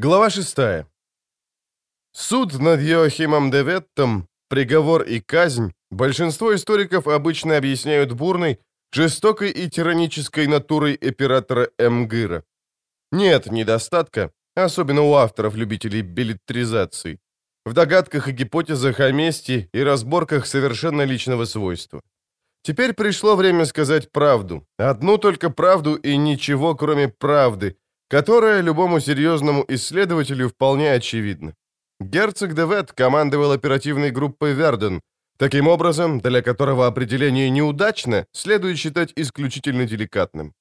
Глава 6. Суд над Йоахимом Деветтом, приговор и казнь большинство историков обычно объясняют бурной, жестокой и тиранической натурой оператора Эмгыра. Нет недостатка, особенно у авторов-любителей билетризации, в догадках и гипотезах о месте и разборках совершенно личного свойства. Теперь пришло время сказать правду, одну только правду и ничего, кроме правды, которая любому серьезному исследователю вполне очевидна. Герцог Девет командовал оперативной группой «Верден», таким образом, для которого определение «неудачно» следует считать исключительно деликатным.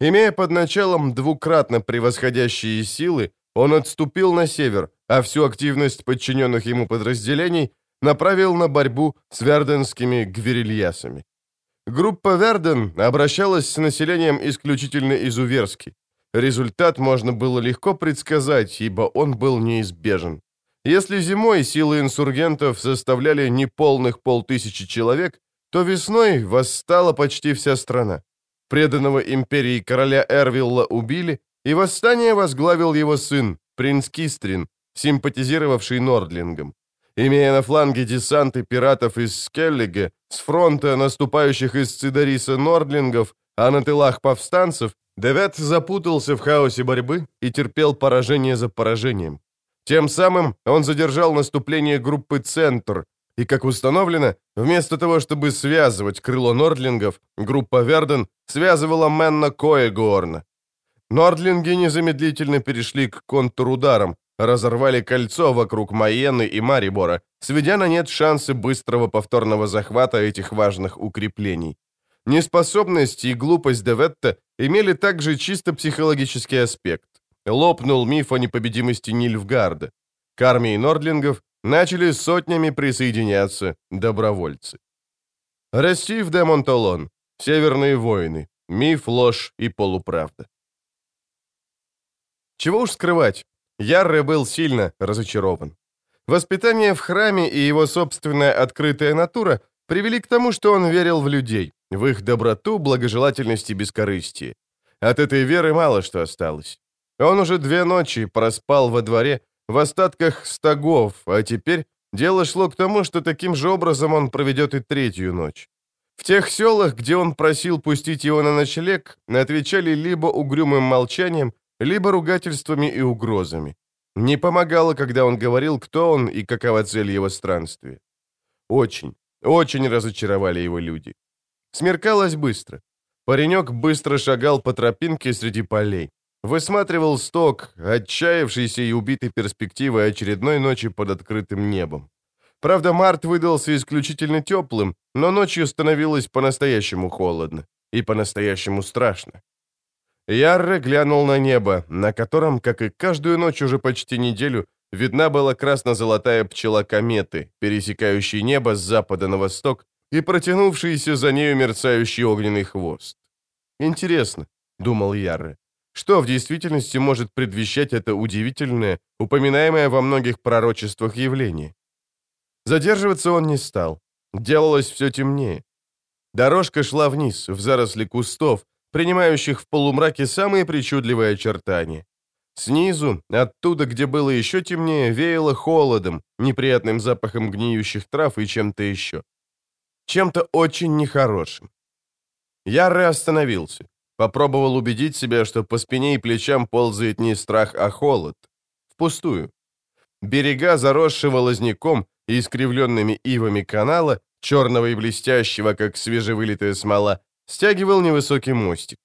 Имея под началом двукратно превосходящие силы, он отступил на север, а всю активность подчиненных ему подразделений направил на борьбу с верденскими гвирильясами. Группа Верден обращалась с населением исключительно изуверски. Результат можно было легко предсказать, ибо он был неизбежен. Если зимой силы инсургентов составляли неполных полтысячи человек, то весной восстала почти вся страна. Преданного империи короля Эрвилла убили, и восстание возглавил его сын, принц Кистрин, симпатизировавший Нордлингом. Имея на фланге десанты пиратов из Скеллига, с фронта наступающих из Цидариса Нордлингов, а на тылах повстанцев, Девет запутался в хаосе борьбы и терпел поражение за поражением. Тем самым он задержал наступление группы «Центр», и, как установлено, вместо того, чтобы связывать крыло Нордлингов, группа Верден связывала Мэнна Коегорна. Нордлинги незамедлительно перешли к контрударам, разорвали кольцо вокруг Майены и Марибора, сведя на нет шансы быстрого повторного захвата этих важных укреплений. Неспособность и глупость Деветта имели также чисто психологический аспект. Лопнул миф о непобедимости Нильфгарда. К армии нордлингов начали сотнями присоединяться добровольцы. Растив де Монталон. Северные войны. Миф, ложь и полуправда. Чего уж скрывать, Ярре был сильно разочарован. Воспитание в храме и его собственная открытая натура привели к тому, что он верил в людей, в их доброту, благожелательность и бескорыстие. От этой веры мало что осталось. Он уже две ночи проспал во дворе в остатках стогов, а теперь дело шло к тому, что таким же образом он проведет и третью ночь. В тех селах, где он просил пустить его на ночлег, отвечали либо угрюмым молчанием, либо ругательствами и угрозами. Не помогало, когда он говорил, кто он и какова цель его странствия. Очень, очень разочаровали его люди. Смеркалось быстро. Паренек быстро шагал по тропинке среди полей. Высматривал сток, отчаявшийся и убитый перспективой очередной ночи под открытым небом. Правда, март выдался исключительно теплым, но ночью становилось по-настоящему холодно и по-настоящему страшно. Ярре глянул на небо, на котором, как и каждую ночь уже почти неделю, видна была красно-золотая пчела кометы, пересекающая небо с запада на восток и протянувшийся за нею мерцающий огненный хвост. «Интересно», — думал Ярре, — «что в действительности может предвещать это удивительное, упоминаемое во многих пророчествах явление?» Задерживаться он не стал. Делалось все темнее. Дорожка шла вниз, в заросли кустов, принимающих в полумраке самые причудливые очертания. Снизу, оттуда, где было еще темнее, веяло холодом, неприятным запахом гниющих трав и чем-то еще чем-то очень нехорошим. Ярре остановился. Попробовал убедить себя, что по спине и плечам ползает не страх, а холод. Впустую. Берега, заросшего лозняком и искривленными ивами канала, черного и блестящего, как свежевылитая смола, стягивал невысокий мостик.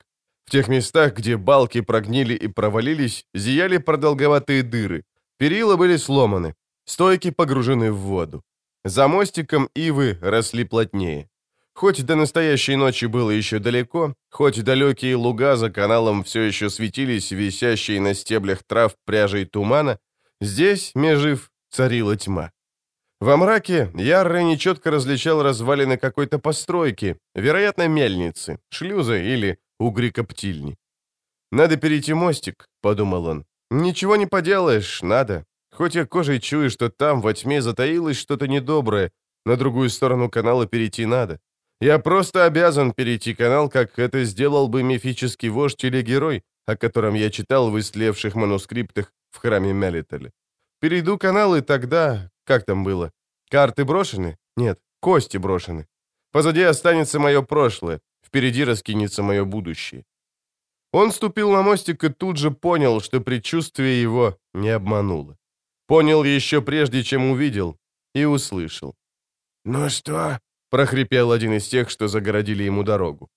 В тех местах, где балки прогнили и провалились, зияли продолговатые дыры. Перила были сломаны, стойки погружены в воду. За мостиком ивы росли плотнее. Хоть до настоящей ночи было еще далеко, хоть далекие луга за каналом все еще светились, висящие на стеблях трав пряжей тумана, здесь, межив, царила тьма. Во мраке Ярре нечетко различал развалины какой-то постройки, вероятно, мельницы, шлюза или угрикоптильни. «Надо перейти мостик», — подумал он. «Ничего не поделаешь, надо. Хоть я кожей чую, что там во тьме затаилось что-то недоброе, на другую сторону канала перейти надо. Я просто обязан перейти канал, как это сделал бы мифический вождь или герой, о котором я читал в истлевших манускриптах в храме Мелителя. Перейду канал, и тогда... Как там было? Карты брошены? Нет, кости брошены. Позади останется мое прошлое, впереди раскинется мое будущее. Он ступил на мостик и тут же понял, что предчувствие его не обмануло. Понял еще прежде, чем увидел, и услышал. «Ну что?» — прохрипел один из тех, что загородили ему дорогу.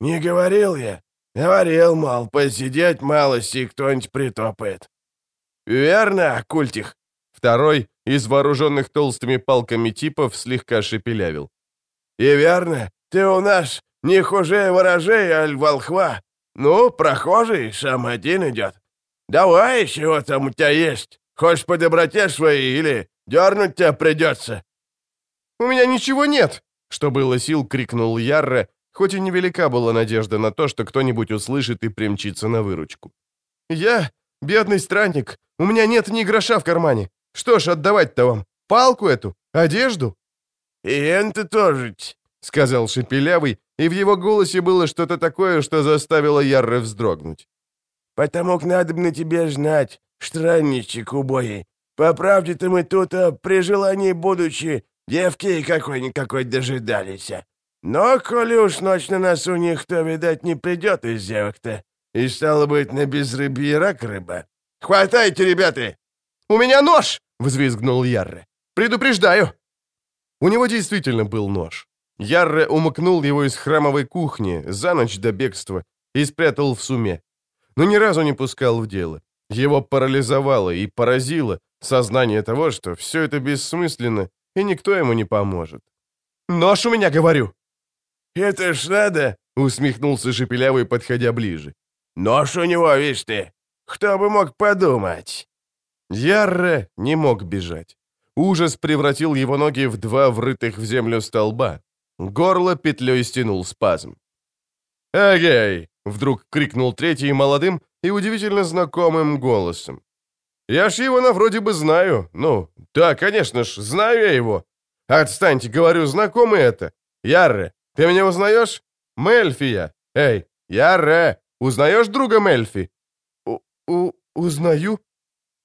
«Не говорил я. Говорил, мол, посидеть малости, и кто-нибудь притопает». «Верно, Культих?» Второй, из вооруженных толстыми палками типов, слегка шепелявил. «И верно, ты у нас не хуже ворожей, аль волхва. Ну, прохожий, сам один идет. Давай, чего там у тебя есть? Хочешь по доброте своей или дернуть тебя придется?» «У меня ничего нет!» — что было сил, крикнул Ярре, хоть и невелика была надежда на то, что кто-нибудь услышит и примчится на выручку. «Я бедный странник, у меня нет ни гроша в кармане. Что ж, отдавать-то вам? Палку эту? Одежду?» «И это тоже», — сказал Шепелявый, и в его голосе было что-то такое, что заставило Ярре вздрогнуть. «Потому-ка надо на тебе знать, странничек убогий. По правде-то мы тут, а при желании будучи, девки какой-никакой дожидались. Но, коли уж ночь на носу никто, видать, не придет из девок-то. И стало быть, на безрыбье рак рыба. Хватайте, ребята!» «У меня нож!» — взвизгнул Ярре. «Предупреждаю!» У него действительно был нож. Ярре умыкнул его из храмовой кухни за ночь до бегства и спрятал в суме. Но ни разу не пускал в дело. Его парализовало и поразило сознание того, что все это бессмысленно, и никто ему не поможет. «Нож у меня, говорю!» «Это ж надо!» — усмехнулся Шепелявый, подходя ближе. «Нож у него, видишь ты! Кто бы мог подумать!» Ярре не мог бежать. Ужас превратил его ноги в два врытых в землю столба. Горло петлей стянул спазм. «Эгей!» — вдруг крикнул третий молодым и удивительно знакомым голосом. «Я ж его на вроде бы знаю. Ну, да, конечно ж, знаю я его. Отстаньте, говорю, знакомый это. Ярре, ты меня узнаешь? Мельфия. Эй, Ярре, узнаешь друга Мельфи?» У -у «Узнаю»,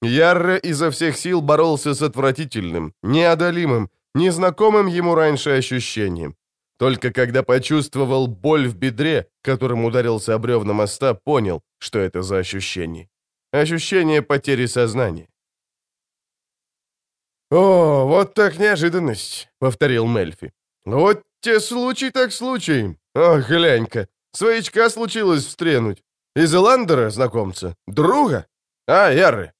Ярре изо всех сил боролся с отвратительным, неодолимым, незнакомым ему раньше ощущением. Только когда почувствовал боль в бедре, которым ударился об бревна моста, понял, что это за ощущение. Ощущение потери сознания. «О, вот так неожиданность», — повторил Мельфи. «Вот те случай так случай. Ох, глянь-ка, своячка случилось встренуть. Из Эландера знакомца? Друга? А, Ярры,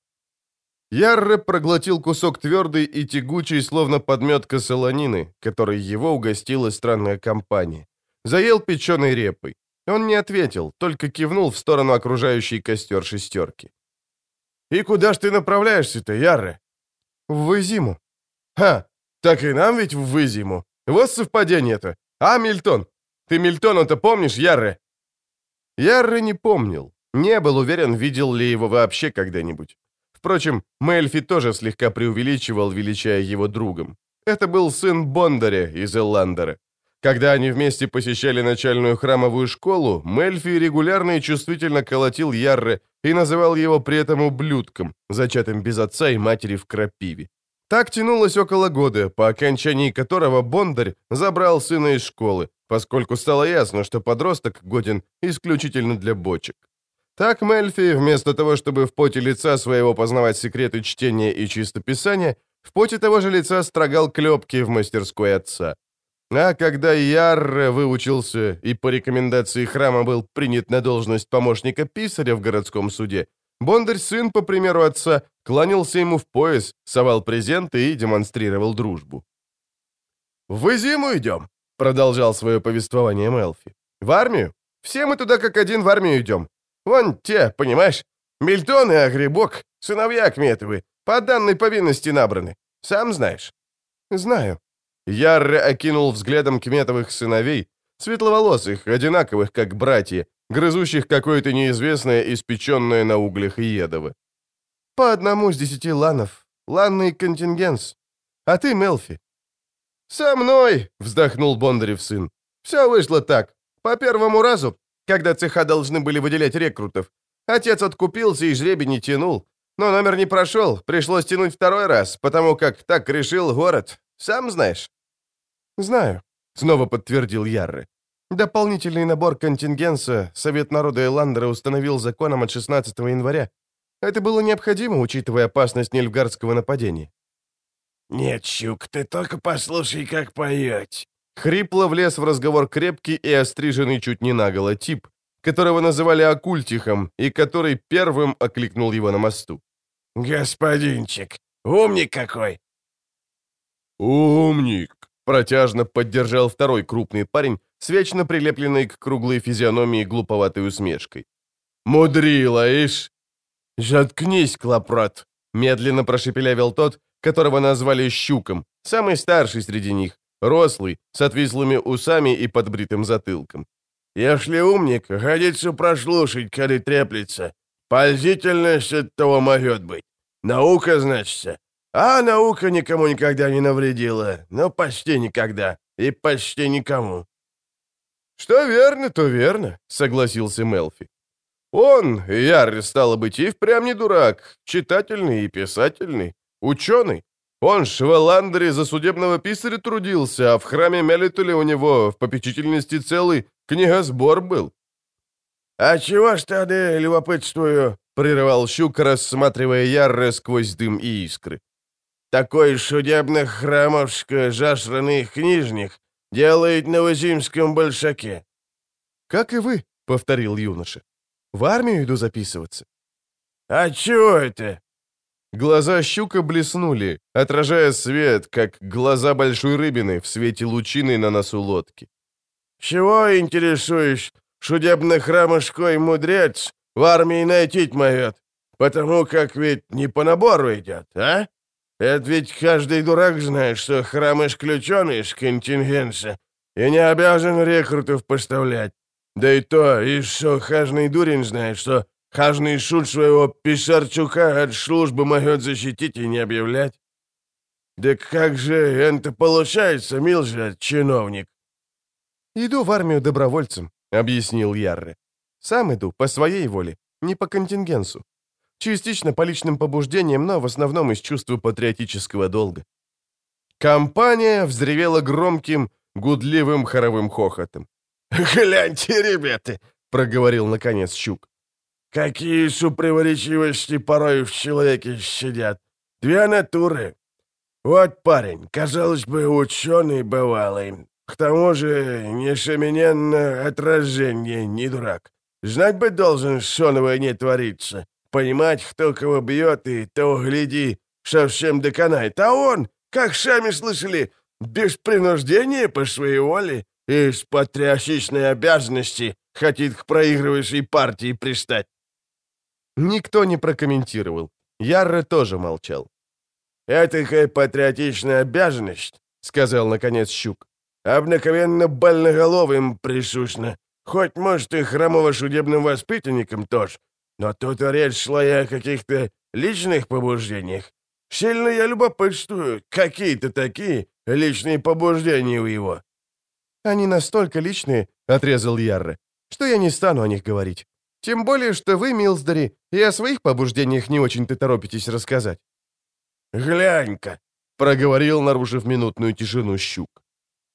Ярре проглотил кусок твердый и тягучий, словно подметка солонины, которой его угостила странная компания. Заел печеной репой. Он не ответил, только кивнул в сторону окружающей костер шестерки. «И куда ж ты направляешься-то, Ярре?» «В Вызиму». «Ха, так и нам ведь в Вызиму. Вот совпадение-то. А, Мильтон? Ты Мильтона-то помнишь, Ярре?» Ярре не помнил. Не был уверен, видел ли его вообще когда-нибудь. Впрочем, Мельфи тоже слегка преувеличивал, величая его другом. Это был сын Бондаря из Элландера. Когда они вместе посещали начальную храмовую школу, Мельфи регулярно и чувствительно колотил Ярре и называл его при этом ублюдком, зачатым без отца и матери в крапиве. Так тянулось около года, по окончании которого Бондарь забрал сына из школы, поскольку стало ясно, что подросток годен исключительно для бочек. Так Мельфи, вместо того, чтобы в поте лица своего познавать секреты чтения и чистописания, в поте того же лица строгал клепки в мастерской отца. А когда Ярре выучился и по рекомендации храма был принят на должность помощника писаря в городском суде, Бондарь-сын, по примеру отца, кланялся ему в пояс, совал презенты и демонстрировал дружбу. «В зиму идем», — продолжал свое повествование Мелфи. «В армию? Все мы туда как один в армию идем. Вон те, понимаешь? Мильтон и Агребок, сыновья Кметовы, по данной повинности набраны. Сам знаешь?» «Знаю». Ярре окинул взглядом Кметовых сыновей, светловолосых, одинаковых, как братья, грызущих какое-то неизвестное, испеченное на углях едово. «По одному с десяти ланов. Ланный контингенс. А ты, Мелфи?» «Со мной!» — вздохнул Бондарев сын. «Все вышло так. По первому разу когда цеха должны были выделять рекрутов. Отец откупился и жребий не тянул. Но номер не прошел, пришлось тянуть второй раз, потому как так решил город. Сам знаешь?» «Знаю», — снова подтвердил Ярры. Дополнительный набор контингенса Совет народа Эландера установил законом от 16 января. Это было необходимо, учитывая опасность нельфгардского нападения. «Нет, Щук, ты только послушай, как поет». Хрипло влез в разговор крепкий и остриженный чуть не наголо тип, которого называли Акультихом, и который первым окликнул его на мосту. «Господинчик, умник какой!» «Умник!» — протяжно поддержал второй крупный парень с вечно прилепленной к круглой физиономии глуповатой усмешкой. «Мудрила, ишь!» «Заткнись, клопрот!» — медленно прошепелявил тот, которого назвали Щуком, самый старший среди них, рослый, с отвислыми усами и подбритым затылком. Если умник, годится прослушать, коли треплется. Пользительность от того может быть. Наука, значится. А наука никому никогда не навредила. Ну, почти никогда. И почти никому. «Что верно, то верно», — согласился Мелфи. «Он, Яр, стало быть, и впрямь не дурак, читательный и писательный, ученый. Он ж в Эландере за судебного писаря трудился, а в храме Мелитуле у него в попечительности целый книгосбор был». «А чего ж тогда, любопытствую?» — прерывал Щук, рассматривая Ярре сквозь дым и искры. «Такой судебных храмовско жашранный книжник делает на Вазимском большаке». «Как и вы», — повторил юноша. «В армию иду записываться». «А чего это?» Глаза щука блеснули, отражая свет, как глаза большой рыбины в свете лучины на носу лодки. «Чего интересуешь, судебно-храмышкой мудрец в армии найти моет? Потому как ведь не по набору идет, а? Это ведь каждый дурак знает, что храмыш ключеный с контингенса и не обязан рекрутов поставлять. Да и то, и что хажный дурень знает, что Хажный шут своего Писарчука от службы могет защитить и не объявлять. Да как же это получается, мил же чиновник? Иду в армию добровольцем, объяснил Ярре. Сам иду, по своей воле, не по контингенсу. Частично по личным побуждениям, но в основном из чувства патриотического долга. Компания взревела громким, гудливым хоровым хохотом. «Гляньте, ребята!» — проговорил наконец Щук. Какие супротиворечивости порой в человеке сидят. Две натуры. Вот парень, казалось бы, ученый бывалый. К тому же, несомненно, отражение, не дурак. Знать бы должен, что на войне творится. Понимать, кто кого бьет, и того, гляди, совсем доконает. А он, как сами слышали, без принуждения по своей воле и с патриотичной обязанности хотит к проигрывающей партии пристать. Никто не прокомментировал. Ярре тоже молчал. «Этакая патриотичная обязанность», — сказал наконец Щук. «Обыкновенно больноголовым присущно. Хоть, может, и храмово-судебным воспитанникам тоже. Но тут речь шла о каких-то личных побуждениях. Сильно я любопытствую, какие-то такие личные побуждения у его». «Они настолько личные», — отрезал Ярре, — «что я не стану о них говорить. Тем более, что вы, Милсдори, и о своих побуждениях не очень-то торопитесь рассказать». «Глянь-ка», — проговорил, нарушив минутную тишину щук.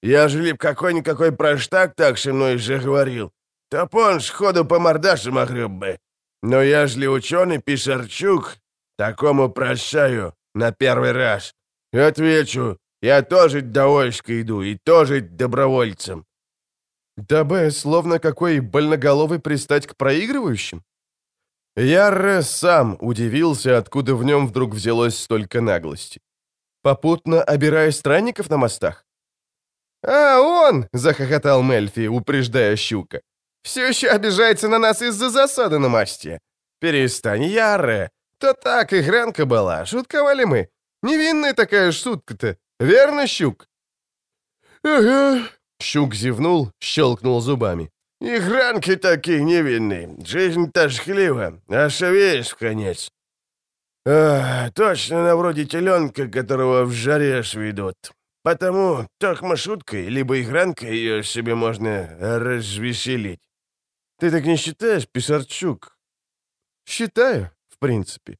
«Я же лип какой-никакой проштак так со мной же говорил. Топон сходу по мордашам огреб бы. Но я же ли ученый Писарчук, такому прощаю на первый раз. И отвечу, я тоже до войска иду и тоже добровольцем. Дабы, словно какой больноголовый, пристать к проигрывающим? Ярре сам удивился, откуда в нем вдруг взялось столько наглости. Попутно обирая странников на мостах? «А, он!» — захохотал Мельфи, упреждая щука. «Все еще обижается на нас из-за засады на мосте. Перестань, Ярре. То так, игранка была, шутковали мы. Невинная такая шутка-то. Верно, щук?» «Ага», Щук зевнул, щелкнул зубами. «Игранки такие невинные. Жизнь тошклива, а шевеешь в конец. А, точно на вроде теленка, которого в жаре ведут. Потому только шуткой, либо игранкой ее себе можно развеселить. Ты так не считаешь, Писарчук?» «Считаю, в принципе».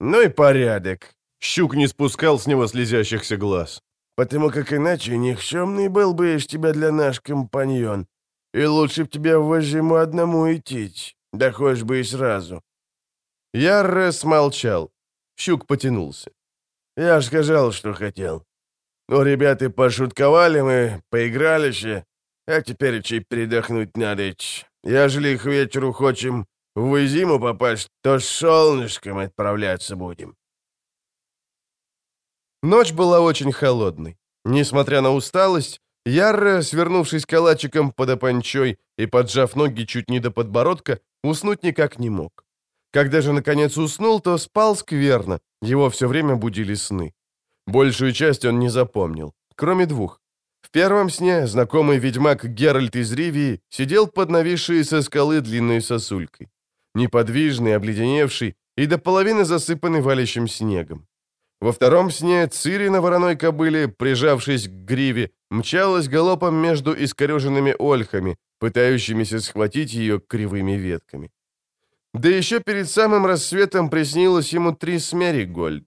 Ну и порядок. Щук не спускал с него слезящихся глаз. Потому как иначе никчемный был бы из тебя для наш компаньон. И лучше б тебе в ему одному идти. Да хочешь бы и сразу. Ярре смолчал. Щук потянулся. Я ж сказал, что хотел. Ну, ребята пошутковали мы, поиграли ще, а теперь чуть передохнуть надо. Ежели к вечеру хочем в зиму попасть, то с солнышком отправляться будем. Ночь была очень холодной. Несмотря на усталость, Ярре, свернувшись калачиком под опанчой и поджав ноги чуть не до подбородка, уснуть никак не мог. Когда же, наконец, уснул, то спал скверно, его все время будили сны. Большую часть он не запомнил, кроме двух. В первом сне знакомый ведьмак Геральт из Ривии сидел под нависшей со скалы длинной сосулькой. Неподвижный, обледеневший и до половины засыпанный валящим снегом. Во втором сне Цири на вороной кобыле, прижавшись к гриве, мчалась галопом между искореженными ольхами, пытающимися схватить ее кривыми ветками. Да еще перед самым рассветом приснилось ему три смери Гольд.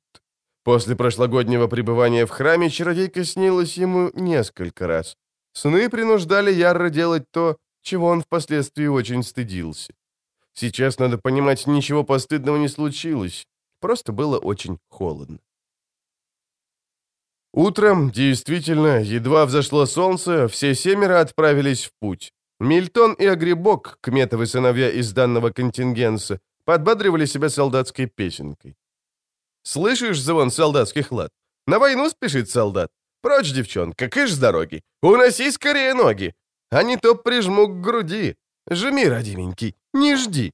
После прошлогоднего пребывания в храме чародейка снилась ему несколько раз. Сны принуждали Ярра делать то, чего он впоследствии очень стыдился. Сейчас, надо понимать, ничего постыдного не случилось, просто было очень холодно. Утром, действительно, едва взошло солнце, все семеро отправились в путь. Мильтон и Агрибок, кметовы сыновья из данного контингенса, подбадривали себя солдатской песенкой. «Слышишь звон солдатских лад? На войну спешит солдат. Прочь, девчонка, кыш с дороги. Уноси скорее ноги. А не то прижму к груди. Жми, родименький, не жди».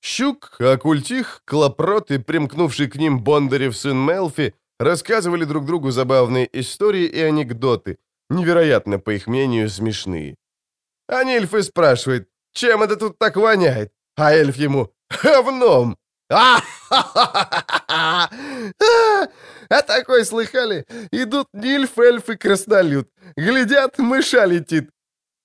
Щук, Акультих, Клопрот и примкнувший к ним Бондарев сын Мелфи рассказывали друг другу забавные истории и анекдоты, невероятно, по их мнению, смешные. А Нильфы спрашивает, чем это тут так воняет? А эльф ему, говном. А, а такой слыхали? Идут нильф, эльф и краснолюд. Глядят, мыша летит.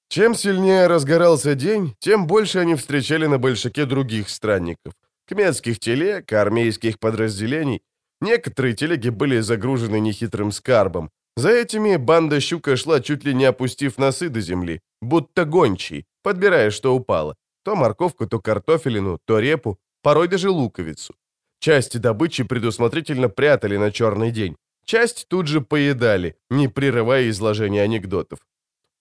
Чем сильнее разгорался день, тем больше они встречали на большаке других странников. Кметских телег, армейских подразделений. Некоторые телеги были загружены нехитрым скарбом. За этими банда щука шла, чуть ли не опустив носы до земли, будто гончий, подбирая, что упало. То морковку, то картофелину, то репу, порой даже луковицу. Части добычи предусмотрительно прятали на черный день. Часть тут же поедали, не прерывая изложения анекдотов.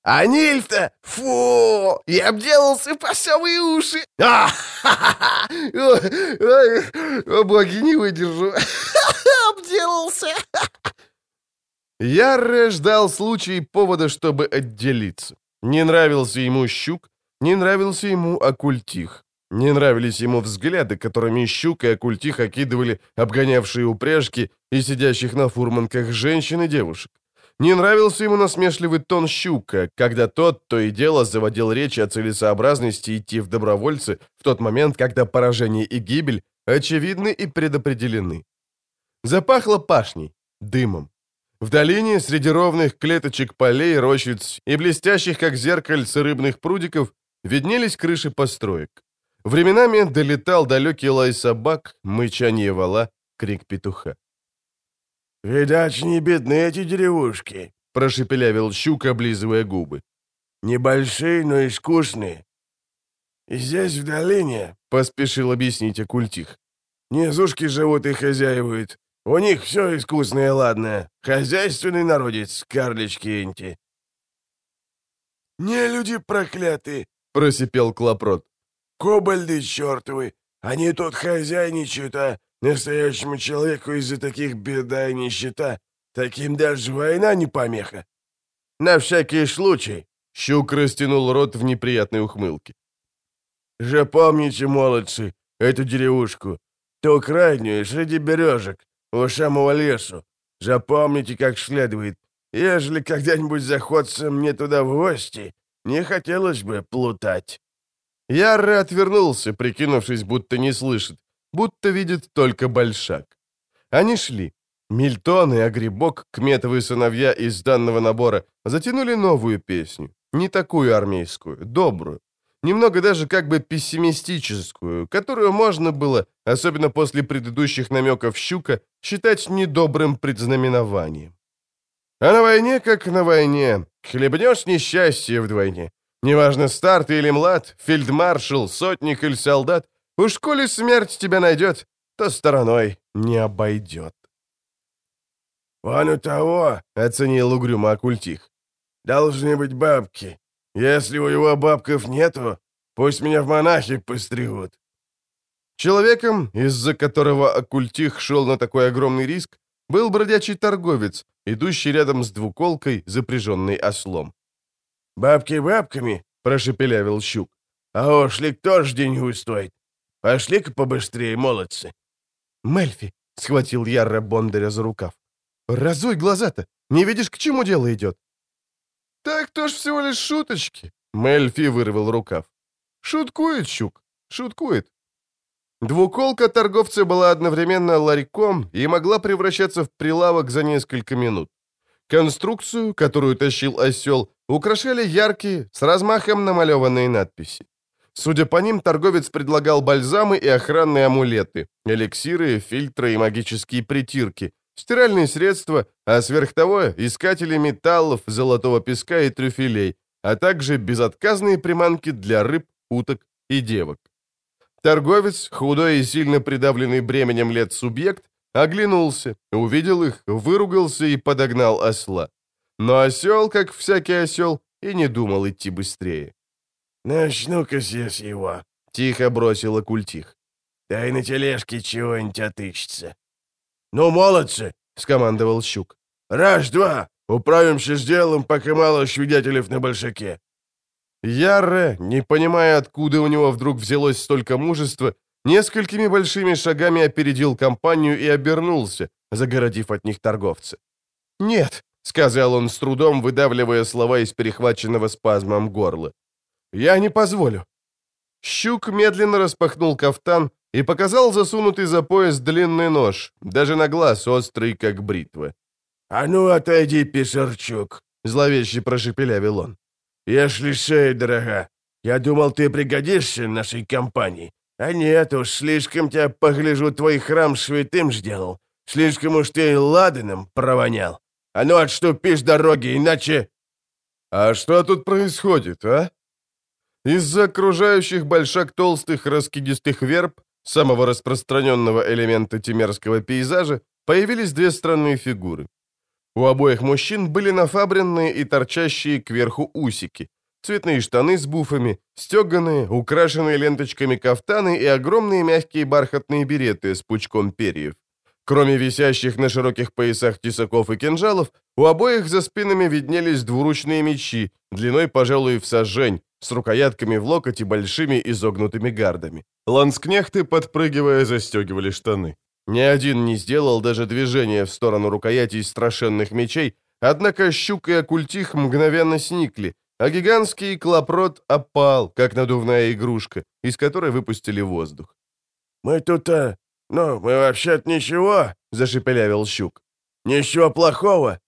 А Нильф-то, фу, я обделался по самые уши. А, о, боги, не выдержу. Обделался. Ярре ждал случай повода, чтобы отделиться. Не нравился ему щук, не нравился ему оккультих. Не нравились ему взгляды, которыми щук и оккультих окидывали обгонявшие упряжки и сидящих на фурманках женщин и девушек. Не нравился ему насмешливый тон щука, когда тот то и дело заводил речь о целесообразности идти в добровольцы в тот момент, когда поражение и гибель очевидны и предопределены. Запахло пашней, дымом. В долине, среди ровных клеточек полей, рощиц и блестящих, как зеркальце, рыбных прудиков, виднелись крыши построек. Временами долетал далекий лай собак, мычание вала, крик петуха. «Видать, не бедны эти деревушки», — прошепелявил щук, облизывая губы. «Небольшие, но искусные. Здесь, в долине», — поспешил объяснить оккультих, — «низушки живут и хозяйствуют. У них все искусное, ладно. Хозяйственный народец, карлички энти». «Не люди проклятые», — просипел Клопрот. «Кобальды чертовы, они тут хозяйничают, а настоящему человеку из-за таких беда и нищета. Таким даже война не помеха». «На всякий случай», — Щук растянул рот в неприятной ухмылке. «Же помните, молодцы, эту деревушку, ту крайнюю, среди бережек, у самого лесу. Запомните как следует. Ежели когда-нибудь заходится мне туда в гости, не хотелось бы плутать». Ярре отвернулся, прикинувшись, будто не слышит, будто видит только большак. Они шли. Мильтон и Агрибок, кметовые сыновья из данного набора, затянули новую песню. Не такую армейскую, добрую. немного даже как бы пессимистическую, которую можно было, особенно после предыдущих намеков Щука, считать недобрым предзнаменованием. А на войне, как на войне, хлебнешь несчастье вдвойне. Неважно, стар ты или млад, фельдмаршал, сотник или солдат, уж коли смерть тебя найдет, то стороной не обойдет. «Вон у того», — оценил угрюмо оккультих, — «должны быть бабки. Если у его бабков нету, пусть меня в монахи постригут». Человеком, из-за которого оккультих шел на такой огромный риск, был бродячий торговец, идущий рядом с двуколкой, запряженной ослом. «Бабки бабками», — прошепелявил щук. «А ошлик тоже деньгу стоит. Пошли-ка побыстрее, молодцы». «Мельфи», — схватил Ярра Бондаря за рукав. «Разуй глаза-то! Не видишь, к чему дело идет?» «Так то ж всего лишь шуточки!» Мельфи вырвал рукав. «Шуткует щук, шуткует». Двуколка торговца была одновременно ларьком и могла превращаться в прилавок за несколько минут. Конструкцию, которую тащил осел, украшали яркие, с размахом намалеванные надписи. Судя по ним, торговец предлагал бальзамы и охранные амулеты, эликсиры, фильтры и магические притирки, стиральные средства, а сверх того — искатели металлов, золотого песка и трюфелей, а также безотказные приманки для рыб, уток и девок. Торговец, худой и сильно придавленный бременем лет субъект, оглянулся, увидел их, выругался и подогнал осла. Но осел, как всякий осел, и не думал идти быстрее. «Начну-ка съесть его», — тихо бросил оккультих. «Дай на тележке чего-нибудь отыщется». «Ну, молодцы!» — скомандовал Щук. «Раз-два! Управимся с делом, пока мало свидетелей на большаке». Ярре, не понимая, откуда у него вдруг взялось столько мужества, несколькими большими шагами опередил компанию и обернулся, загородив от них торговца. «Нет», — сказал он с трудом, выдавливая слова из перехваченного спазмом горла. «Я не позволю». Щук медленно распахнул кафтан и показал засунутый за пояс длинный нож, даже на глаз острый, как бритва. «А ну, отойди, писарчук!» — зловеще прошепелявил он. «Ешь шею, дорога. Я думал, ты пригодишься нашей компании. А нет уж, слишком тебя, погляжу, твой храм святым сделал. Слишком уж ты ладаном провонял. А ну, отступи с дороги, иначе...» «А что тут происходит, а?» Из-за окружающих большак толстых раскидистых верб самого распространенного элемента темерского пейзажа, появились две странные фигуры. У обоих мужчин были нафабренные и торчащие кверху усики, цветные штаны с буфами, стеганые, украшенные ленточками кафтаны и огромные мягкие бархатные береты с пучком перьев. Кроме висящих на широких поясах тесаков и кинжалов, у обоих за спинами виднелись двуручные мечи, длиной, пожалуй, в сажень, с рукоятками в локоть и большими изогнутыми гардами. Ланскнехты, подпрыгивая, застегивали штаны. Ни один не сделал даже движения в сторону рукоятей страшенных мечей, однако щук и оккультих мгновенно сникли, а гигантский клопрот опал, как надувная игрушка, из которой выпустили воздух. «Мы тут-то... Ну, мы вообще-то ничего», — зашепелявил щук. «Ничего плохого».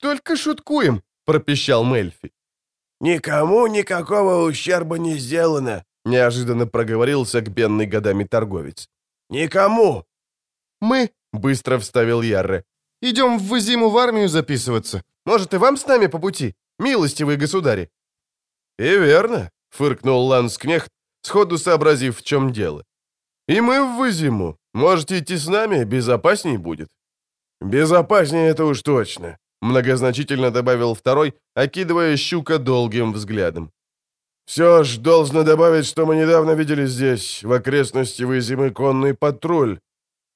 «Только шуткуем», — пропищал Мельфи. «Никому никакого ущерба не сделано», — неожиданно проговорил согбенный годами торговец. «Никому!» «Мы», — быстро вставил Ярре, — «идем в зиму в армию записываться. Может, и вам с нами по пути, милостивые государи?» «И верно», — фыркнул Ланскнехт, сходу сообразив, в чем дело. «И мы в Вызиму. Можете идти с нами, безопасней будет». «Безопаснее это уж точно», — многозначительно добавил второй, окидывая щука долгим взглядом. «Все ж должно добавить, что мы недавно видели здесь, в окрестности Вызимы, конный патруль.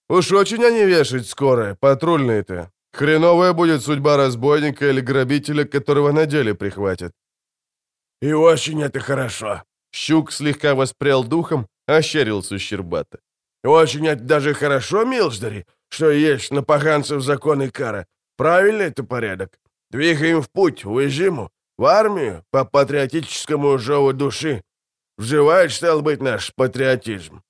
Уж очень они вешать скоро, патрульные-то. Хреновая будет судьба разбойника или грабителя, которого на деле прихватят». «И очень это хорошо». Щук слегка воспрял духом, ощерился щербато. «Очень это даже хорошо, Милздари, что есть на поганцев закон и кара. Правильный это порядок. Двигаем в путь, в Изиму, в армию, по патриотическому жеву души. Вживает, стал быть, наш патриотизм».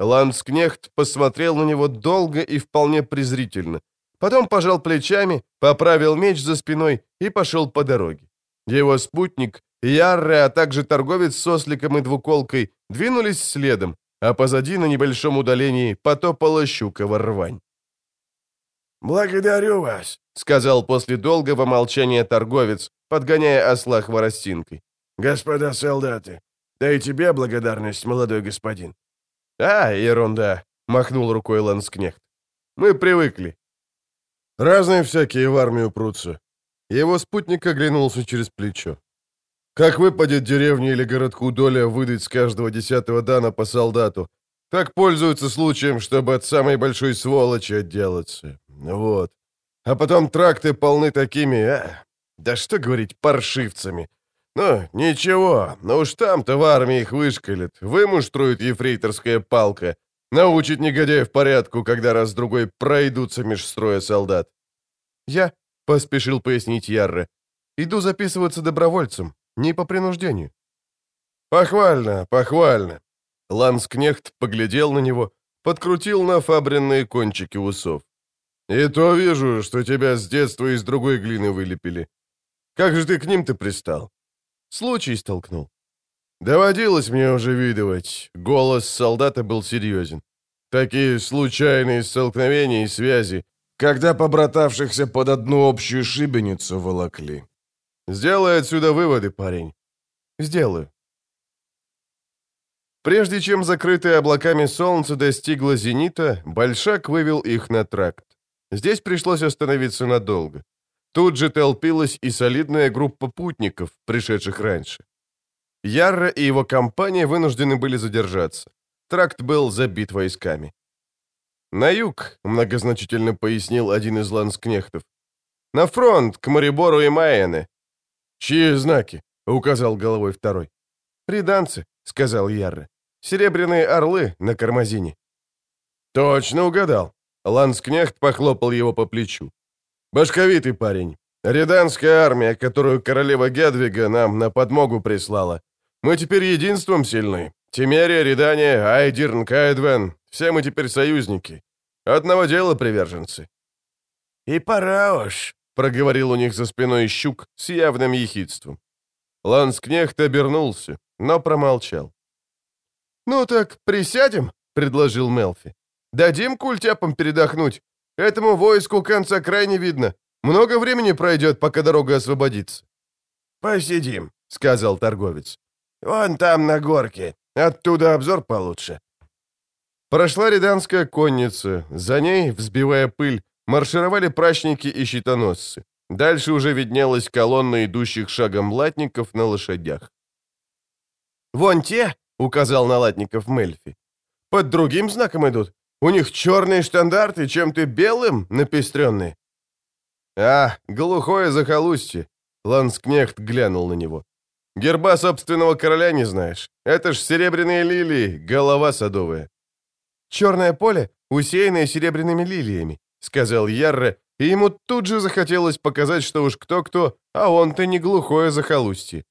Ланскнехт посмотрел на него долго и вполне презрительно. Потом пожал плечами, поправил меч за спиной и пошел по дороге. Его спутник, Ярре, а также торговец с осликом и двуколкой двинулись следом, а позади на небольшом удалении потопала щука рвань. «Благодарю вас», — сказал после долгого молчания торговец, подгоняя осла хворостинкой. «Господа солдаты, да и тебе благодарность, молодой господин». «А, ерунда», — махнул рукой Ланскнехт. «Мы привыкли». Разные всякие в армию прутся. Его спутник оглянулся через плечо. Как выпадет деревне или городку доля выдать с каждого десятого дана по солдату, так пользуются случаем, чтобы от самой большой сволочи отделаться. Вот. А потом тракты полны такими, а, да что говорить, паршивцами. Ну, ничего, но уж там-то в армии их вышкалит, вымуштрует ефрейторская палка, научит негодяев порядку, когда раз-другой пройдутся меж строя солдат. Я, — поспешил пояснить Ярре, — иду записываться добровольцем, не по принуждению. Похвально, похвально. Ланскнехт поглядел на него, подкрутил на фабренные кончики усов. «И то вижу, что тебя с детства из другой глины вылепили. Как же ты к ним-то пристал?» «Случай столкнул». «Доводилось мне уже видывать». Голос солдата был серьезен. «Такие случайные столкновения и связи, когда побратавшихся под одну общую шибеницу волокли. Сделай отсюда выводы, парень». «Сделаю». Прежде чем закрытое облаками солнце достигло зенита, Большак вывел их на тракт. Здесь пришлось остановиться надолго. Тут же толпилась и солидная группа путников, пришедших раньше. Ярра и его компания вынуждены были задержаться. Тракт был забит войсками. «На юг», — многозначительно пояснил один из ланскнехтов. «На фронт, к Марибору и Майене». «Чьи знаки?» — указал головой второй. «Риданцы», — сказал Ярра. «Серебряные орлы на Кармазине». «Точно угадал. Ланскнехт похлопал его по плечу. «Башковитый парень. Реданская армия, которую королева Гедвига нам на подмогу прислала. Мы теперь единством сильны. Тимерия, Редания, Айдирн, Кайдвен. Все мы теперь союзники. Одного дела приверженцы». «И пора уж», — проговорил у них за спиной щук с явным ехидством. Ланскнехт обернулся, но промолчал. «Ну так присядем», — предложил Мелфи. Дадим культяпам передохнуть. Этому войску конца край не видно. Много времени пройдет, пока дорога освободится». «Посидим», — сказал торговец. «Вон там, на горке. Оттуда обзор получше». Прошла риданская конница. За ней, взбивая пыль, маршировали прачники и щитоносцы. Дальше уже виднелась колонна идущих шагом латников на лошадях. «Вон те», — указал на латников Мельфи, — «под другим знаком идут. У них черные штандарты, чем-то белым напестренные». «А, глухое захолустье», — Ланскнехт глянул на него. «Герба собственного короля не знаешь. Это ж серебряные лилии, голова садовая». «Черное поле, усеянное серебряными лилиями», — сказал Ярре, и ему тут же захотелось показать, что уж кто-кто, а он-то не глухое захолустье.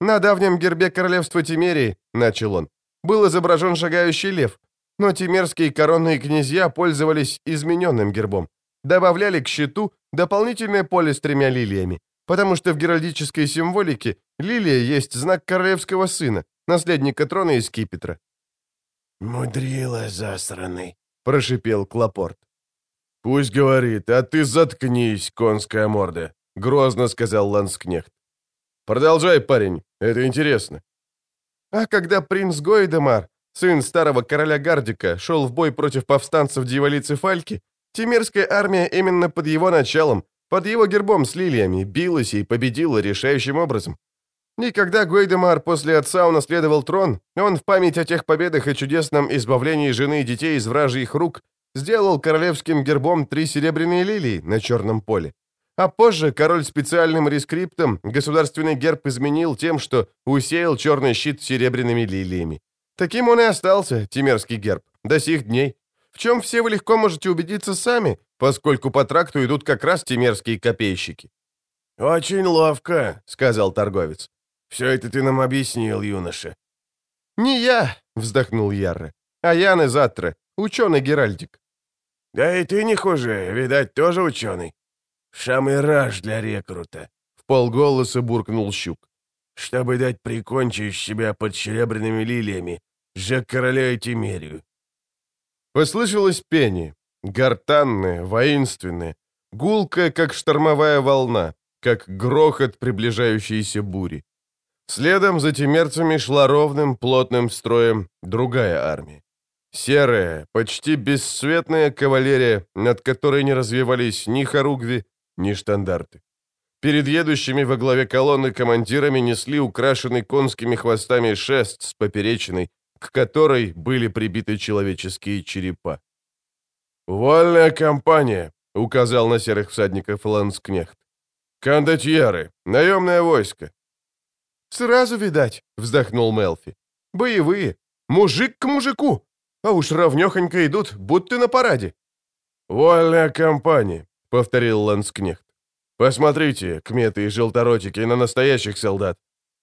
«На давнем гербе королевства Тимерии», — начал он, — «был изображен шагающий лев, но тимерские коронные князья пользовались измененным гербом. Добавляли к щиту дополнительное поле с тремя лилиями, потому что в геральдической символике лилия есть знак королевского сына, наследника трона и скипетра. «Мудрила засранный», — прошипел Клопорт. «Пусть говорит, а ты заткнись, конская морда», — грозно сказал Ланскнехт. «Продолжай, парень, это интересно». А когда принц Гойдемар сын старого короля Гардика, шел в бой против повстанцев дьяволицы Фальки, Тимирская армия именно под его началом, под его гербом с лилиями, билась и победила решающим образом. И когда Гуэйдемар после отца унаследовал трон, он в память о тех победах и чудесном избавлении жены и детей из вражьих рук сделал королевским гербом три серебряные лилии на черном поле. А позже король специальным рескриптом государственный герб изменил тем, что усеял черный щит серебряными лилиями. Таким он и остался, Тимерский герб, до сих дней. В чем все вы легко можете убедиться сами, поскольку по тракту идут как раз тимерские копейщики». «Очень ловко», — сказал торговец. «Все это ты нам объяснил, юноша». «Не я», — вздохнул Ярре, — «а Ян из Атре, ученый Геральдик». «Да и ты не хуже, видать, тоже ученый. Шамый раж для рекрута», — в полголоса буркнул Щук. чтобы дать прикончить себя под серебряными лилиями, же короля Тимерию. Послышалось пение, гортанное, воинственное, гулкое, как штормовая волна, как грохот приближающейся бури. Следом за тимерцами шла ровным, плотным строем другая армия. Серая, почти бесцветная кавалерия, над которой не развивались ни хоругви, ни штандарты. Перед едущими во главе колонны командирами несли украшенный конскими хвостами шест с поперечиной, к которой были прибиты человеческие черепа. «Вольная компания», — указал на серых всадников Ланскнехт. «Кондотьеры, наемное войско». «Сразу видать», — вздохнул Мелфи. «Боевые, мужик к мужику, а уж ровнёхонько идут, будто на параде». «Вольная компания», — повторил Ланскнехт. «Посмотрите, кметы и желторотики, на настоящих солдат.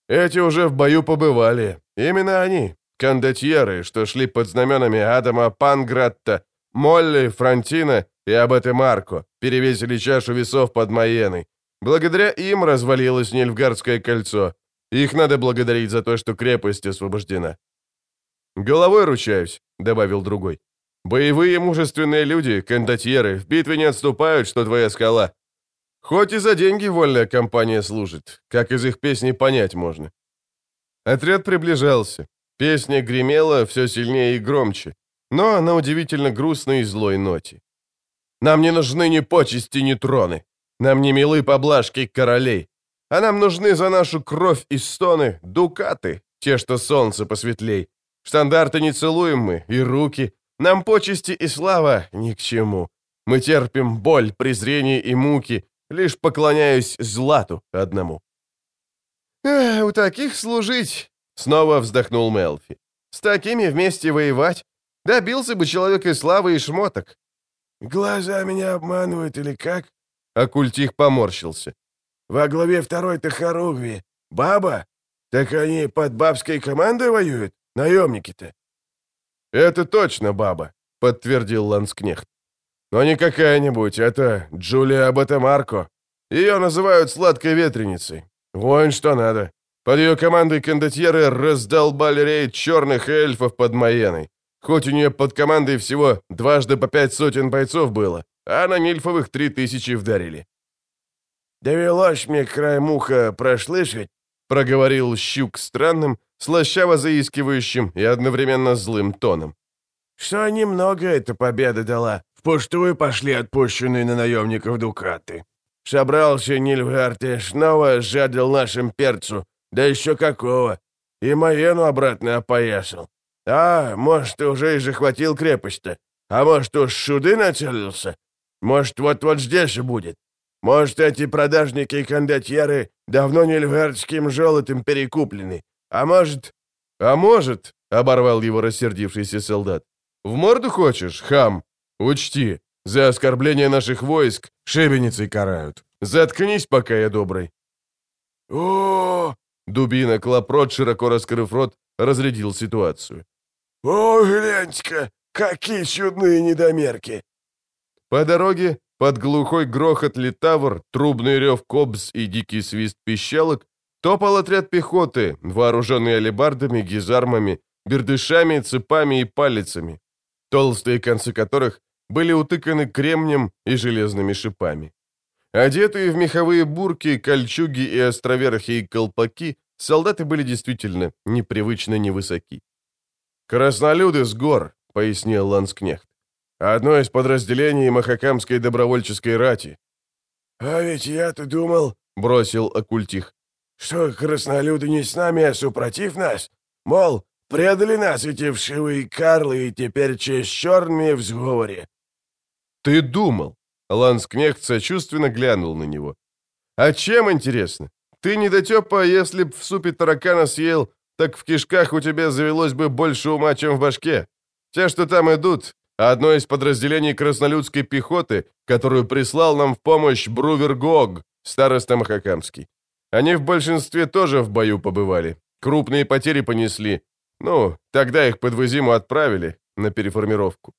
Эти уже в бою побывали. Именно они, кондотьеры, что шли под знаменами Адама Пангратта, Молли, Франтина и Абете Марко, перевесили чашу весов под Майеной. Благодаря им развалилось Нильфгардское кольцо. Их надо благодарить за то, что крепость освобождена. «Головой ручаюсь», — добавил другой. «Боевые мужественные люди, кондотьеры, в битве не отступают, что твоя скала. Хоть и за деньги вольная компания служит, как из их песни понять можно». Отряд приближался. Песня гремела все сильнее и громче, но на удивительно грустной и злой ноте. «Нам не нужны ни почести, ни троны. Нам не милы поблажки королей. А нам нужны за нашу кровь и стоны дукаты, те, что солнце посветлей. Штандарты не целуем мы, и руки. Нам почести и слава ни к чему. Мы терпим боль, презрение и муки, лишь поклоняюсь злату одному. «Эх, у таких служить!» — снова вздохнул Мелфи. «С такими вместе воевать? Добился бы человек и славы, и шмоток». «Глаза меня обманывают или как?» Акультих поморщился. «Во главе второй-то Хоругви. Баба? Так они под бабской командой воюют? Наемники-то?» «Это точно баба», — подтвердил Ланскнехт. «Но не какая-нибудь, это Джулия Батамарко. Ее называют сладкой ветреницей. Воин что надо. Под ее командой кондотьеры раздолбали рейд черных эльфов под Майеной. Хоть у нее под командой всего дважды по пять сотен бойцов было, а на Нильфовых три тысячи вдарили. «Довелось мне край муха прослышать», — проговорил Щук странным, слащаво заискивающим и одновременно злым тоном. «Что немного эта победа дала. В пустую пошли отпущенные на наемников дукаты. Собрался Нильфгард и снова жадил нашим перцу, да еще какого. И Маену обратно опоясал. А, может, уже и захватил крепость-то? А может, уж шуды нацелился? Может, вот-вот здесь и будет? Может, эти продажники и кондотьеры давно нельвардским золотом перекуплены? А может...» «А может...» — оборвал его рассердившийся солдат. «В морду хочешь, хам? Учти, за оскорбление наших войск шебеницей карают. Заткнись, пока я добрый». «О!» — дубина Клопрот, широко раскрыв рот, разрядил ситуацию. «О, гляньте-ка, какие чудные недомерки!» По дороге, под глухой грохот литавр, трубный рев кобз и дикий свист пищалок, топал отряд пехоты, вооруженный алебардами, гизармами, бердышами, цепами и палицами, толстые концы которых были утыканы кремнем и железными шипами. Одетые в меховые бурки, кольчуги и островерхие колпаки, солдаты были действительно непривычно невысоки. «Краснолюды с гор», — пояснил Ланскнехт. «Одно из подразделений Махакамской добровольческой рати». «А ведь я-то думал», — бросил оккультих, «что краснолюды не с нами, а супротив нас. Мол, предали нас эти вшивые карлы и теперь через черными в сговоре». «Ты думал?» — Ланскнехт сочувственно глянул на него. «А чем, интересно? Ты недотепа, если б в супе таракана съел, так в кишках у тебя завелось бы больше ума, чем в башке. Те, что там идут, одно из подразделений краснолюдской пехоты, которую прислал нам в помощь Брувер Гог, староста Махакамский. Они в большинстве тоже в бою побывали. Крупные потери понесли. Ну, тогда их под Вызиму отправили на переформировку.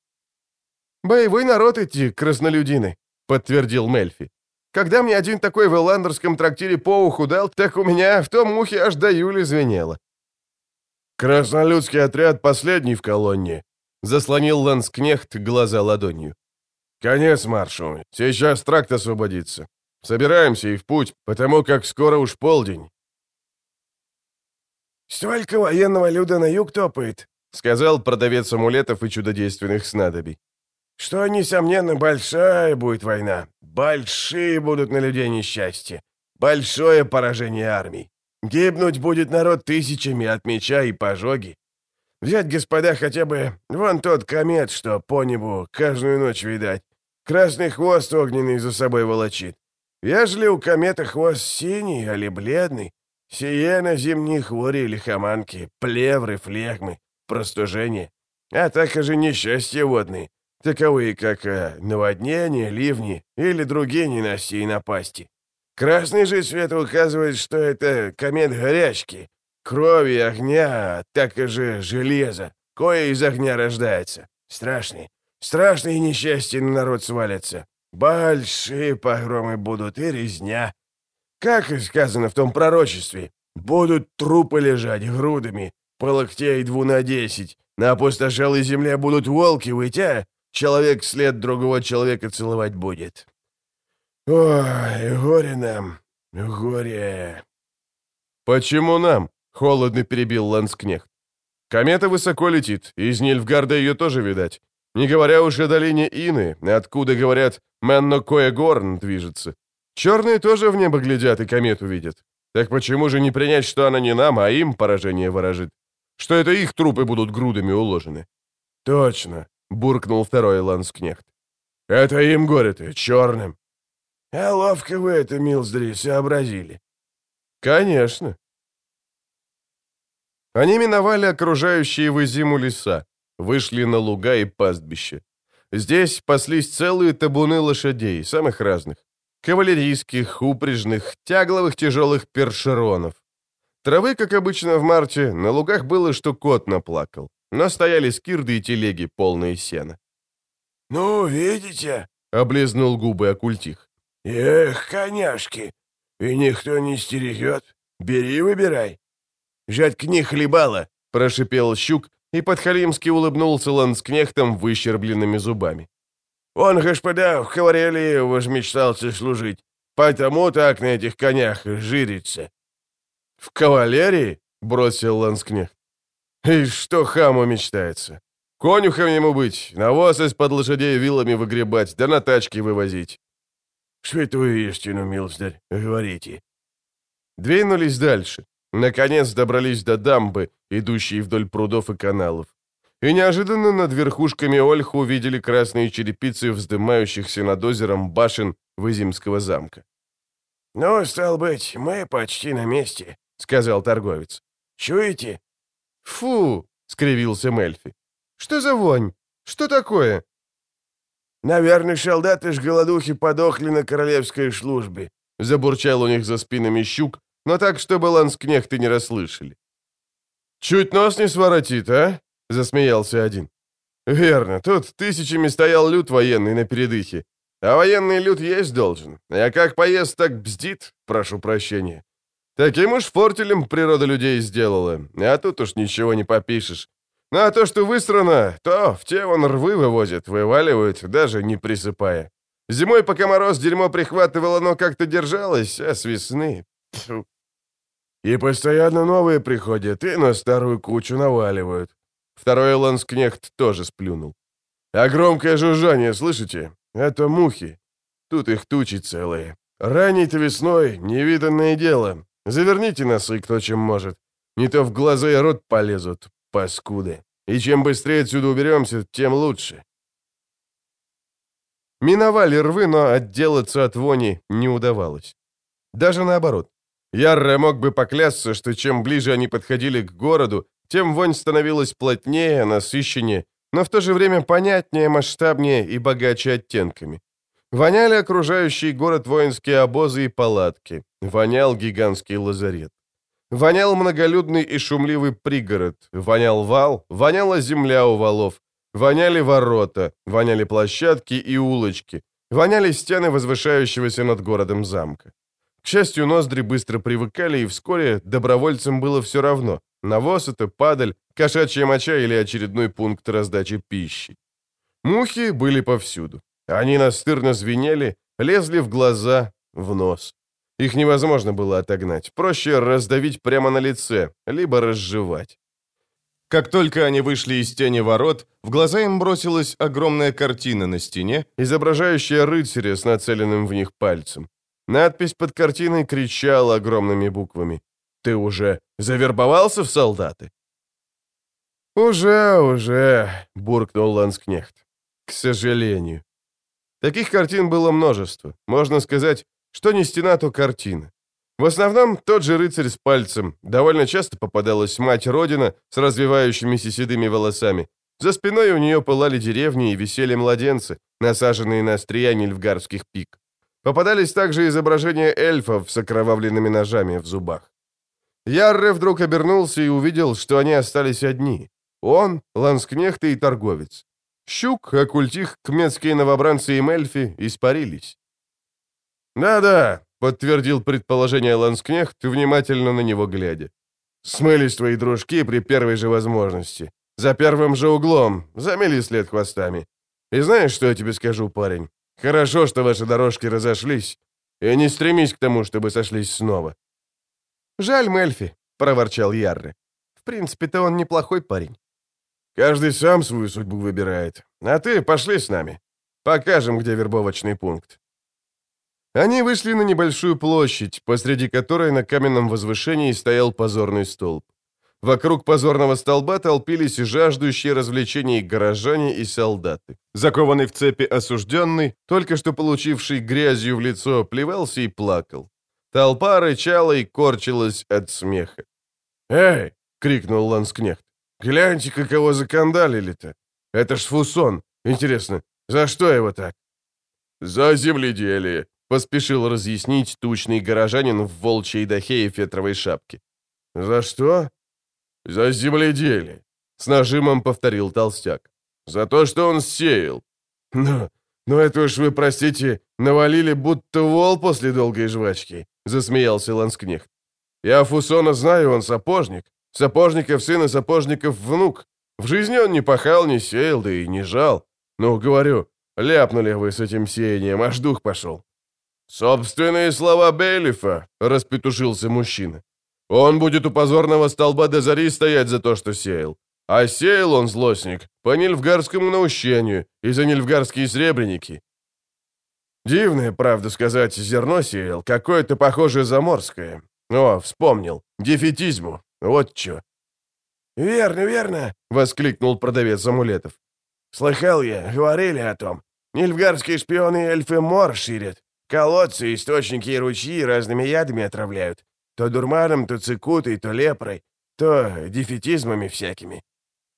«Боевой народ эти краснолюдины», — подтвердил Мельфи. Когда мне один такой в Эландерском трактире по уху дал, так у меня в том ухе аж до Юли звенело. «Краснолюдский отряд последний в колонне», — заслонил Ланскнехт глаза ладонью. «Конец маршу. Сейчас тракт освободится. Собираемся и в путь, потому как скоро уж полдень». «Столько военного люда на юг топает», — сказал продавец амулетов и чудодейственных снадобий. «Что, несомненно, большая будет война. Большие будут на людей несчастья. Большое поражение армий. Гибнуть будет народ тысячами от меча и пожоги. Взять, господа, хотя бы вон тот комет, что по небу каждую ночь видать. Красный хвост огненный за собой волочит. Ежели у кометы хвост синий или бледный, сие на зимние хвори или лихоманки, плевры, флегмы, простужение, а так же несчастья водные, таковые как э, наводнения, ливни или другие ненастья и напасти. Красный же свет указывает, что это комет горячки, крови и огня, так же железа, кое из огня рождается. Страшный, страшные несчастья на народ свалятся. Большие погромы будут и резня. Как и сказано в том пророчестве, будут трупы лежать грудами, по локтей дву на десять. На опустошалой земле будут волки выть, а человек след другого человека целовать будет. «Ой, горе нам, горе!» «Почему нам?» — холодно перебил Ланскнехт. «Комета высоко летит, из Нильфгарда ее тоже видать. Не говоря уж о долине Ины, откуда, говорят, Менно Горн движется. Черные тоже в небо глядят и комету видят. Так почему же не принять, что она не нам, а им поражение ворожит? Что это их трупы будут грудами уложены?» «Точно», — буркнул второй Ланскнехт. «Это им горе-то, черным. А ловко вы это, Милздри, сообразили. Конечно. Они миновали окружающие в зиму леса, вышли на луга и пастбище. Здесь паслись целые табуны лошадей, самых разных. Кавалерийских, упряжных, тягловых тяжелых першеронов. Травы, как обычно в марте, на лугах было, что кот наплакал. Но стояли скирды и телеги, полные сена. «Ну, видите?» — облизнул губы оккультих. «Эх, коняшки! И никто не стерегет. Бери, выбирай!» «Жать к них хлебала!» — прошипел щук и подхалимски улыбнулся ланскнехтом выщербленными зубами. «Он, господа, в каварелии возмечтался служить, потому так на этих конях жирится». «В кавалерии?» — бросил ланскнехт. «И что хаму мечтается? Конюхом ему быть, навоз из-под лошадей вилами выгребать, да на тачке вывозить». «Святую истину, милздарь, говорите». Двинулись дальше. Наконец добрались до дамбы, идущей вдоль прудов и каналов. И неожиданно над верхушками Ольху увидели красные черепицы вздымающихся над озером башен Вызимского замка. «Ну, стал быть, мы почти на месте», — сказал торговец. «Чуете?» «Фу!» — скривился Мельфи. «Что за вонь? Что такое?» Наверное, солдаты ж голодухи подохли на королевской службе. Забурчал у них за спинами щук, но так, чтобы ланскнехты не расслышали. «Чуть нос не своротит, а?» — засмеялся один. «Верно, тут тысячами стоял люд военный на передыхе. А военный люд есть должен. А как поезд, так бздит, прошу прощения. Таким уж фортелем природа людей сделала, а тут уж ничего не попишешь. Ну а то, что высрано, то в те вон рвы вывозят, вываливают, даже не присыпая. Зимой, пока мороз дерьмо прихватывало, оно как-то держалось, а с весны... Тьфу. И постоянно новые приходят, и на старую кучу наваливают. Второй ланскнехт тоже сплюнул. А громкое жужжание, слышите? Это мухи. Тут их тучи целые. Ранить весной — невиданное дело. Заверните носы, кто чем может. Не то в глаза и рот полезут, паскуды. И чем быстрее отсюда уберемся, тем лучше. Миновали рвы, но отделаться от вони не удавалось. Даже наоборот. Ярре мог бы поклясться, что чем ближе они подходили к городу, тем вонь становилась плотнее, насыщеннее, но в то же время понятнее, масштабнее и богаче оттенками. Воняли окружающий город воинские обозы и палатки. Вонял гигантский лазарет. Вонял многолюдный и шумливый пригород, вонял вал, воняла земля у валов, воняли ворота, воняли площадки и улочки, Воняли стены возвышающегося над городом замка. К счастью, ноздри быстро привыкали, и вскоре добровольцам было все равно, навоз это, падаль, кошачья моча или очередной пункт раздачи пищи. Мухи были повсюду. Они настырно звенели, лезли в глаза, в нос. Их невозможно было отогнать. Проще раздавить прямо на лице, либо разжевать. Как только они вышли из тени ворот, в глаза им бросилась огромная картина на стене, изображающая рыцаря с нацеленным в них пальцем. Надпись под картиной кричала огромными буквами. «Ты уже завербовался в солдаты?» «Уже, уже», — буркнул Ланскнехт. «К сожалению». Таких картин было множество. Можно сказать, что не стена, то картина. В основном тот же рыцарь с пальцем. Довольно часто попадалась мать Родина с развивающимися седыми волосами. За спиной у нее пылали деревни и висели младенцы, насаженные на острия нильфгарских пик. Попадались также изображения эльфов с окровавленными ножами в зубах. Ярре вдруг обернулся и увидел, что они остались одни. Он, ланскнехт и торговец. Щук, оккультих, кметские новобранцы и мельфи испарились. «Да-да», — подтвердил предположение Ланскнехт, внимательно на него глядя. «Смылись твои дружки при первой же возможности. За первым же углом, замели след хвостами. И знаешь, что я тебе скажу, парень? Хорошо, что ваши дорожки разошлись, и не стремись к тому, чтобы сошлись снова». «Жаль Мельфи», — проворчал Ярре. «В принципе-то он неплохой парень». «Каждый сам свою судьбу выбирает. А ты пошли с нами. Покажем, где вербовочный пункт». Они вышли на небольшую площадь, посреди которой на каменном возвышении стоял позорный столб. Вокруг позорного столба толпились жаждущие развлечений горожане и солдаты. Закованный в цепи осужденный, только что получивший грязью в лицо, плевался и плакал. Толпа рычала и корчилась от смеха. «Эй!» — крикнул Ланскнехт. «Гляньте, каково закандалили-то! Это ж Фусон! Интересно, за что его так?» «За земледелие!» Поспешил разъяснить тучный горожанин в волчьей дахе и фетровой шапке. «За что?» «За земледелие», — с нажимом повторил толстяк. «За то, что он сеял». «Ну, ну это уж вы, простите, навалили будто вол после долгой жвачки», — засмеялся Ланскнехт. «Я Фусона знаю, он сапожник. Сапожников сын и сапожников внук. В жизни он не пахал, не сеял, да и не жал. Ну, говорю, ляпнули вы с этим сеянием, аж дух пошел. «Собственные слова Бейлифа», — распетушился мужчина. «Он будет у позорного столба до зари стоять за то, что сеял. А сеял он, злостник, по нильфгарскому наущению и за нильфгарские сребреники. Дивное, правда сказать, зерно сеял, какое-то похожее заморское. О, вспомнил, дефетизму, вот чё». «Верно, верно», — воскликнул продавец амулетов. «Слыхал я, говорили о том. Нильфгарские шпионы эльфы мор ширят. Колодцы, источники и ручьи разными ядами отравляют. То дурманом, то цикутой, то лепрой, то дефетизмами всякими».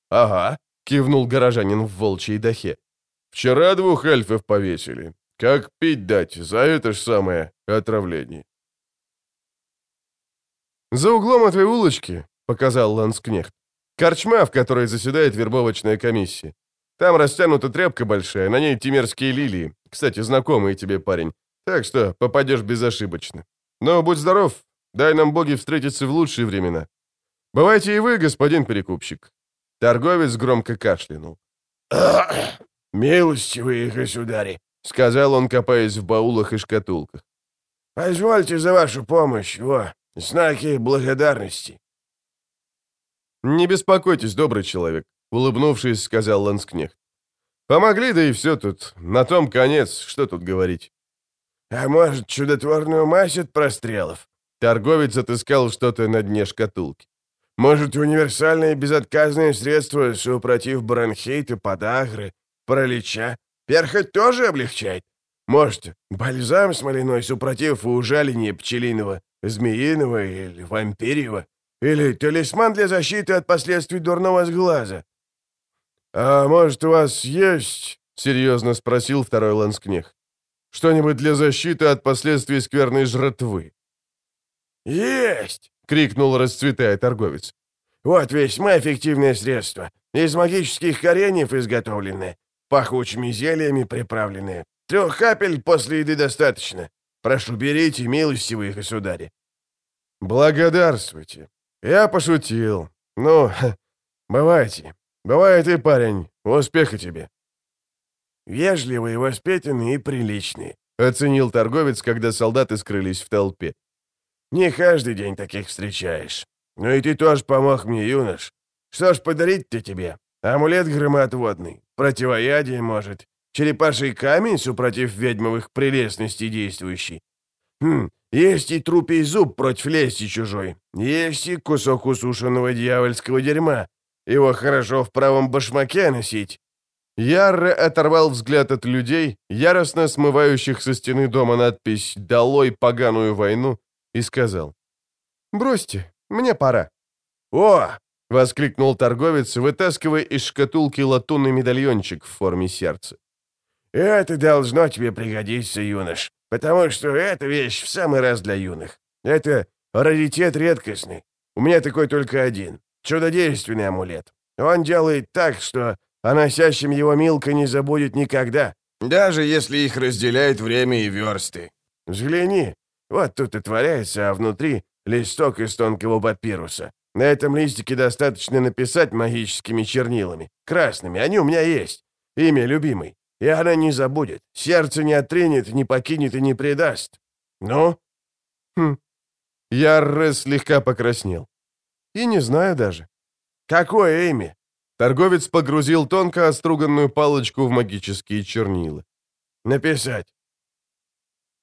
«Ага», — кивнул горожанин в волчьей дахе. «Вчера двух эльфов повесили. Как пить дать за это ж самое отравление?» «За углом этой улочки», — показал Ланскнехт, «корчма, в которой заседает вербовочная комиссия. Там растянута тряпка большая, на ней тимерские лилии. Кстати, знакомый тебе парень. Так что попадешь безошибочно. Но будь здоров, дай нам боги встретиться в лучшие времена. Бывайте и вы, господин перекупщик». Торговец громко кашлянул. «Милостивые государи», — сказал он, копаясь в баулах и шкатулках. «Позвольте за вашу помощь, о, знаки благодарности». «Не беспокойтесь, добрый человек», — улыбнувшись, сказал Ланскнехт. «Помогли, да и все тут. На том конец, что тут говорить». «А может, чудотворную мазь от прострелов?» Торговец отыскал что-то на дне шкатулки. «Может, универсальное безотказное средство, супротив бронхита, подагры, паралича? Перхоть тоже облегчает? Может, бальзам смоляной, супротив ужаления пчелиного, змеиного или вампирьего? Или талисман для защиты от последствий дурного сглаза?» «А может, у вас есть?» — серьезно спросил второй ланскнех. Что-нибудь для защиты от последствий скверной жратвы?» «Есть!» — крикнул, расцветая торговец. «Вот весьма эффективное средство. Из магических кореньев изготовленное, пахучими зельями приправленное. Трех капель после еды достаточно. Прошу, берите, милостивые государи». «Благодарствуйте. Я пошутил. Ну, бывайте. Бывает и парень. Успеха тебе». «Вежливые, воспитанные и приличные», — оценил торговец, когда солдаты скрылись в толпе. «Не каждый день таких встречаешь. Ну и ты тоже помог мне, юнош. Что ж подарить-то тебе? Амулет громоотводный, противоядие, может, черепаший камень, супротив ведьмовых прелестностей действующий. Хм, есть и трупий зуб против лести чужой, есть и кусок усушенного дьявольского дерьма. Его хорошо в правом башмаке носить. Ярре оторвал взгляд от людей, яростно смывающих со стены дома надпись «Долой поганую войну», и сказал. «Бросьте, мне пора». «О, — воскликнул торговец, вытаскивая из шкатулки латунный медальончик в форме сердца. «Это должно тебе пригодиться, юнош, потому что эта вещь в самый раз для юных. Это раритет редкостный. У меня такой только один. Чудодейственный амулет. Он делает так, что о носящем его Милка не забудет никогда, даже если их разделяет время и версты. Взгляни, вот тут и творяется, а внутри листок из тонкого папируса. На этом листике достаточно написать магическими чернилами. Красными, они у меня есть. Имя любимый. И она не забудет. Сердце не отринет, не покинет и не предаст. Ну? Хм. Ярре слегка покраснел. И не знаю даже. Какое имя? Торговец погрузил тонко оструганную палочку в магические чернила. Написать.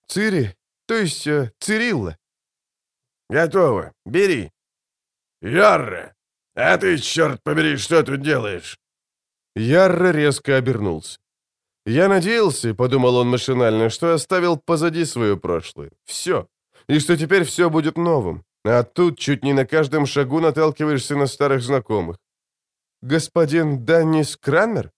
Цири, то есть э, Цирилла. Готово. Бери. «Ярре! А ты, черт побери, что тут делаешь?» Ярре резко обернулся. «Я надеялся, — подумал он машинально, — что оставил позади свое прошлое. Все. И что теперь все будет новым. А тут чуть не на каждом шагу наталкиваешься на старых знакомых. Господин Даннис Кранмер?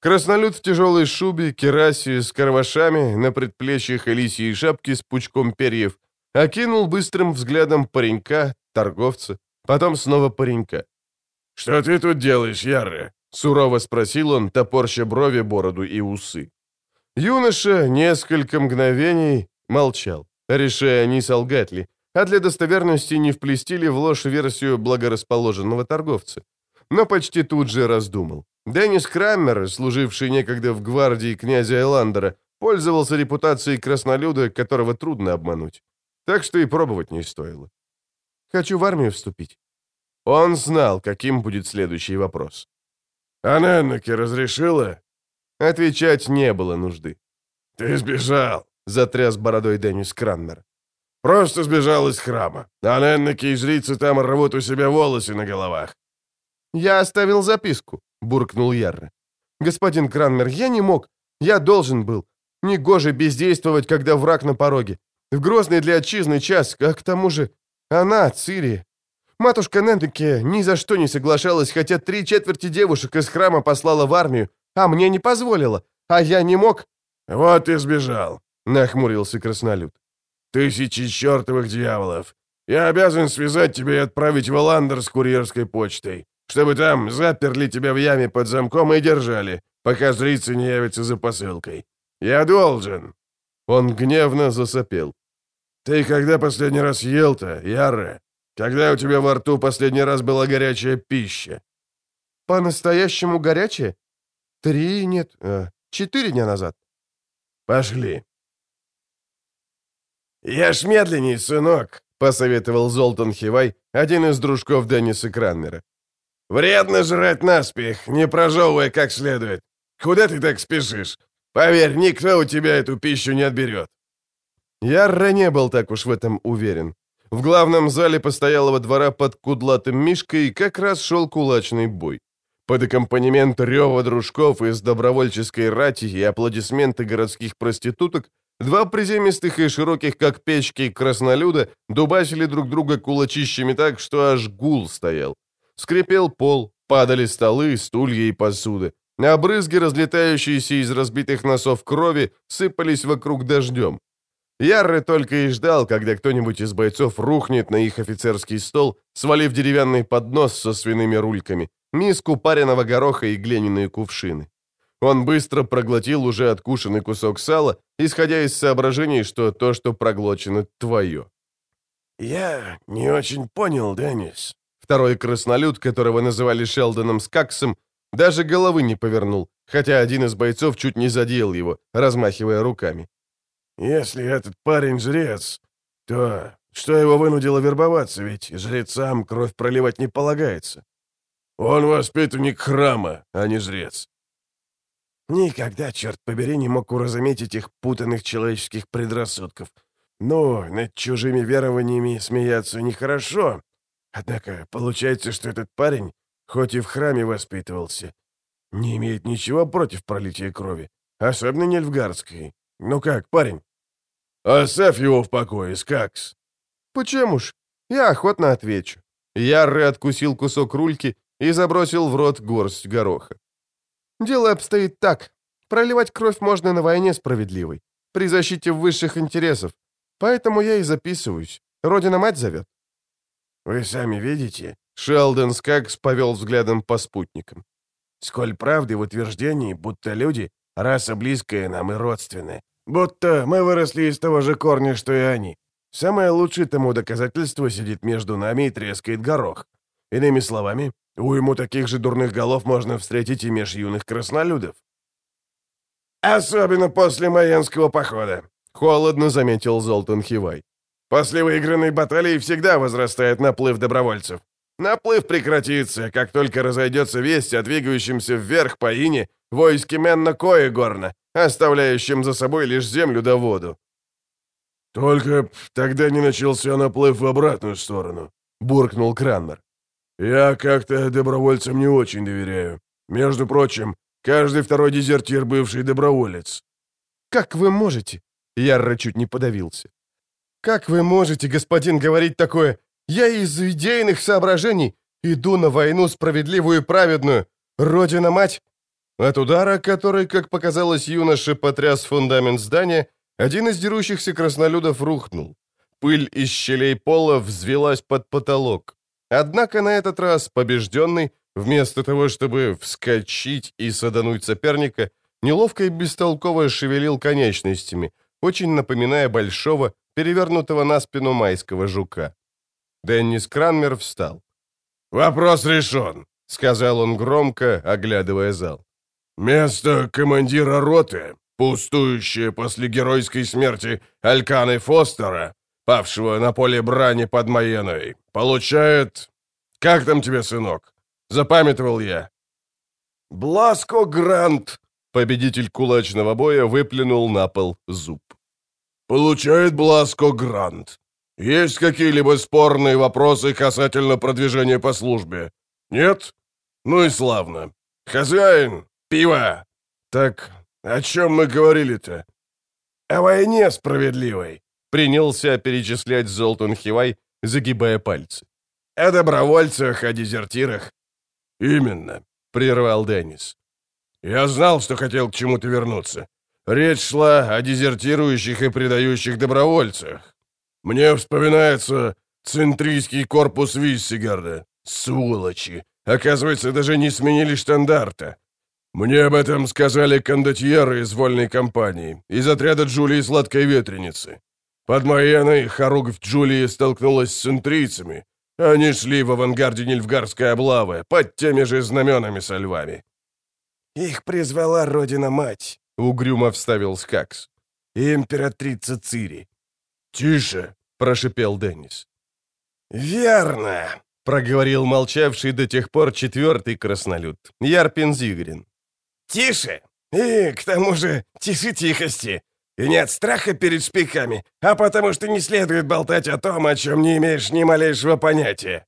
Краснолюд в тяжелой шубе, керасе, с карвашами, на предплечьях и шапки с пучком перьев, окинул быстрым взглядом паренька, торговца, Потом снова паренька. «Что ты тут делаешь, Ярре?» — сурово спросил он, топорща брови, бороду и усы. Юноша несколько мгновений молчал, решая, не солгать ли, а для достоверности не вплести ли в ложь версию благорасположенного торговца. Но почти тут же раздумал. Деннис Краммер, служивший некогда в гвардии князя Эландера, пользовался репутацией краснолюда, которого трудно обмануть. Так что и пробовать не стоило. Хочу в армию вступить». Он знал, каким будет следующий вопрос. «А разрешила?» Отвечать не было нужды. «Ты сбежал», — затряс бородой Деннис Кранмер. «Просто сбежал из храма. А и жрицы там рвут у себя волосы на головах». «Я оставил записку», — буркнул Ярре. «Господин Кранмер, я не мог. Я должен был. Негоже бездействовать, когда враг на пороге. В грозный для отчизны час, а к тому же она, Цири. Матушка Нендеке ни за что не соглашалась, хотя три четверти девушек из храма послала в армию, а мне не позволила. А я не мог... «Вот и сбежал», — нахмурился краснолюд. «Тысячи чертовых дьяволов. Я обязан связать тебя и отправить в Эландер с курьерской почтой, чтобы там заперли тебя в яме под замком и держали, пока жрицы не явятся за посылкой. Я должен». Он гневно засопел. «Ты когда последний раз ел-то, Яра? Когда у тебя во рту последний раз была горячая пища?» «По-настоящему горячая? Три, нет, э, четыре дня назад». «Пошли». «Ешь медленней, сынок», — посоветовал Золтан Хивай, один из дружков Денниса Кранмера. «Вредно жрать наспех, не прожевывая как следует. Куда ты так спешишь? Поверь, никто у тебя эту пищу не отберет». Ярра не был так уж в этом уверен. В главном зале постоялого двора под кудлатым мишкой как раз шел кулачный бой. Под аккомпанемент рева дружков из добровольческой рати и аплодисменты городских проституток два приземистых и широких, как печки, краснолюда дубасили друг друга кулачищами так, что аж гул стоял. Скрипел пол, падали столы, стулья и посуда. А брызги, разлетающиеся из разбитых носов крови, сыпались вокруг дождем. Ярры только и ждал, когда кто-нибудь из бойцов рухнет на их офицерский стол, свалив деревянный поднос со свиными рульками, миску пареного гороха и глиняные кувшины. Он быстро проглотил уже откушенный кусок сала, исходя из соображений, что то, что проглочено, твое. «Я не очень понял, Деннис». Второй краснолюд, которого называли Шелдоном Скаксом, даже головы не повернул, хотя один из бойцов чуть не задел его, размахивая руками. «Если этот парень жрец, то что его вынудило вербоваться, ведь жрецам кровь проливать не полагается. Он воспитанник храма, а не жрец. Никогда, черт побери, не мог уразуметь этих путанных человеческих предрассудков. Ну, над чужими верованиями смеяться нехорошо. Однако получается, что этот парень, хоть и в храме воспитывался, не имеет ничего против пролития крови, особенно не льфгардской. Ну как, парень? Оставь его в покое, Скакс. Почему ж? Я охотно отвечу. Ярры откусил кусок рульки и забросил в рот горсть гороха. Дело обстоит так. Проливать кровь можно на войне справедливой, при защите высших интересов. Поэтому я и записываюсь. Родина-мать зовет. Вы сами видите, Шелдон Скакс повел взглядом по спутникам. Сколь правды в утверждении, будто люди — раса близкая нам и родственная. Будто мы выросли из того же корня, что и они. Самое лучшее тому доказательство сидит между нами и трескает горох. Иными словами, уйму таких же дурных голов можно встретить и меж юных краснолюдов. Особенно после Маянского похода, — холодно заметил Золтан Хивай. После выигранной баталии всегда возрастает наплыв добровольцев. Наплыв прекратится, как только разойдется весть о двигающемся вверх по Ине войске Менна Коегорна, оставляющем за собой лишь землю да воду. «Только тогда не начался наплыв в обратную сторону», — буркнул Кранмер. «Я как-то добровольцам не очень доверяю. Между прочим, каждый второй дезертир — бывший доброволец». «Как вы можете?» — Ярро чуть не подавился. «Как вы можете, господин, говорить такое? Я из идейных соображений иду на войну справедливую и праведную. Родина-мать!» От удара, который, как показалось юноше, потряс фундамент здания, один из дерущихся краснолюдов рухнул. Пыль из щелей пола взвелась под потолок. Однако на этот раз побежденный, вместо того, чтобы вскочить и садануть соперника, неловко и бестолково шевелил конечностями, очень напоминая большого, перевернутого на спину майского жука. Деннис Кранмер встал. «Вопрос решен», — сказал он громко, оглядывая зал. «Место командира роты, пустующее после геройской смерти Альканы Фостера, павшего на поле брани под Майеной, получает... Как там тебе, сынок? Запамятовал я». «Бласко Грант», — победитель кулачного боя выплюнул на пол зуб. «Получает Бласко Грант. Есть какие-либо спорные вопросы касательно продвижения по службе? Нет? Ну и славно. Хозяин, пиво. Так о чем мы говорили-то? О войне справедливой. Принялся перечислять Золтан Хивай, загибая пальцы. О добровольцах, о дезертирах. Именно, прервал Деннис. Я знал, что хотел к чему-то вернуться. Речь шла о дезертирующих и предающих добровольцах. Мне вспоминается центрийский корпус Виссигарда. Сволочи! Оказывается, даже не сменили штандарта. Мне об этом сказали кондотьеры из вольной компании, из отряда Джулии Сладкой Ветреницы. Под Майеной Харугвь Джулии столкнулась с центрийцами. Они шли в авангарде Нильфгарской облавы, под теми же знаменами со львами. «Их призвала Родина-Мать», — угрюмо вставил Скакс. «Императрица Цири». «Тише!» — прошипел Деннис. «Верно!» — проговорил молчавший до тех пор четвертый краснолюд, Ярпин Зигрин. «Тише! И, к тому же, тише тихости! И не от страха перед шпиками, а потому что не следует болтать о том, о чем не имеешь ни малейшего понятия!»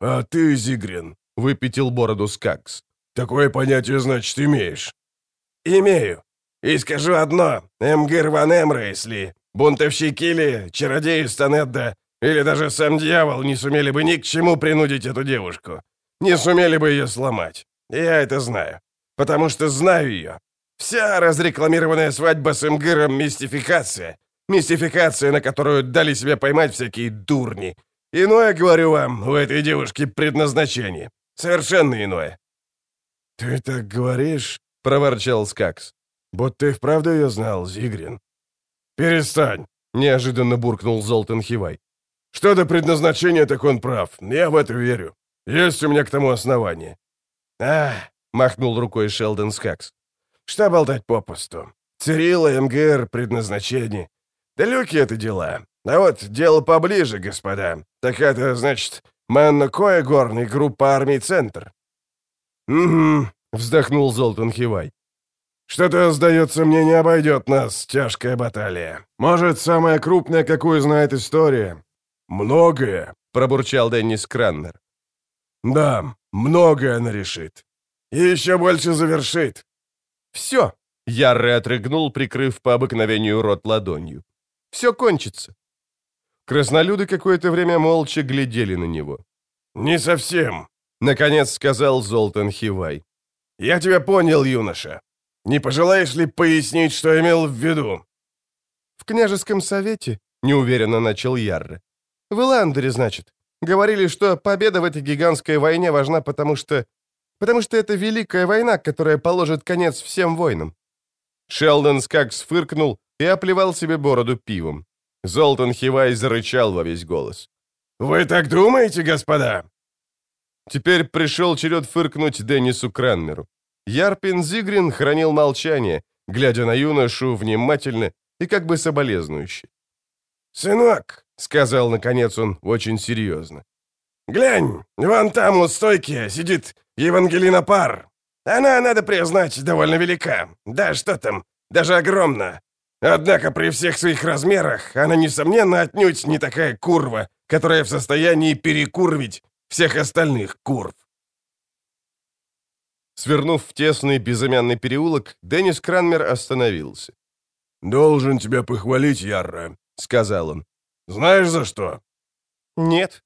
«А ты, Зигрин, — выпятил бороду Скакс, — такое понятие, значит, имеешь?» «Имею. И скажу одно, Эмгир ван Эмрейсли, Бунтовщики ли, чародеи Станедда, или даже сам дьявол не сумели бы ни к чему принудить эту девушку. Не сумели бы ее сломать. Я это знаю. Потому что знаю ее. Вся разрекламированная свадьба с Имгыром — мистификация. Мистификация, на которую дали себе поймать всякие дурни. Иное, говорю вам, у этой девушки предназначение. Совершенно иное. «Ты так говоришь?» —— проворчал Скакс. «Будто ты вправду ее знал, Зигрин». «Перестань!» — неожиданно буркнул Золтан Хивай. «Что до предназначения, так он прав. Я в это верю. Есть у меня к тому основание». «А!» — махнул рукой Шелдон Скакс. «Что болтать попусту? Цирилла, МГР, предназначение. Далекие это дела. А вот дело поближе, господа. Так это, значит, Мэнна Коя горный, группа армий «Центр». «Угу», — вздохнул Золтан Хивай. «Что-то, сдается мне, не обойдет нас тяжкая баталия. Может, самая крупная, какую знает история?» «Многое», — пробурчал Деннис Краннер. «Да, многое она решит. И еще больше завершит». «Все», — Ярре отрыгнул, прикрыв по обыкновению рот ладонью. «Все кончится». Краснолюды какое-то время молча глядели на него. «Не совсем», — наконец сказал Золтан Хивай. «Я тебя понял, юноша. Не пожелаешь ли пояснить, что имел в виду?» «В княжеском совете», — неуверенно начал Ярре. «В Иландере, значит. Говорили, что победа в этой гигантской войне важна, потому что... Потому что это великая война, которая положит конец всем войнам». Шелдон Скакс фыркнул и оплевал себе бороду пивом. Золтан Хивай зарычал во весь голос. «Вы так думаете, господа?» Теперь пришел черед фыркнуть Деннису Кранмеру. Ярпин Зигрин хранил молчание, глядя на юношу внимательно и как бы соболезнующе. «Сынок», — сказал наконец он очень серьезно, — «глянь, вон там у стойки сидит Евангелина Пар. Она, надо признать, довольно велика. Да что там, даже огромна. Однако при всех своих размерах она, несомненно, отнюдь не такая курва, которая в состоянии перекурвить всех остальных курв. Свернув в тесный безымянный переулок, Деннис Кранмер остановился. «Должен тебя похвалить, Ярра», — сказал он. «Знаешь за что?» «Нет».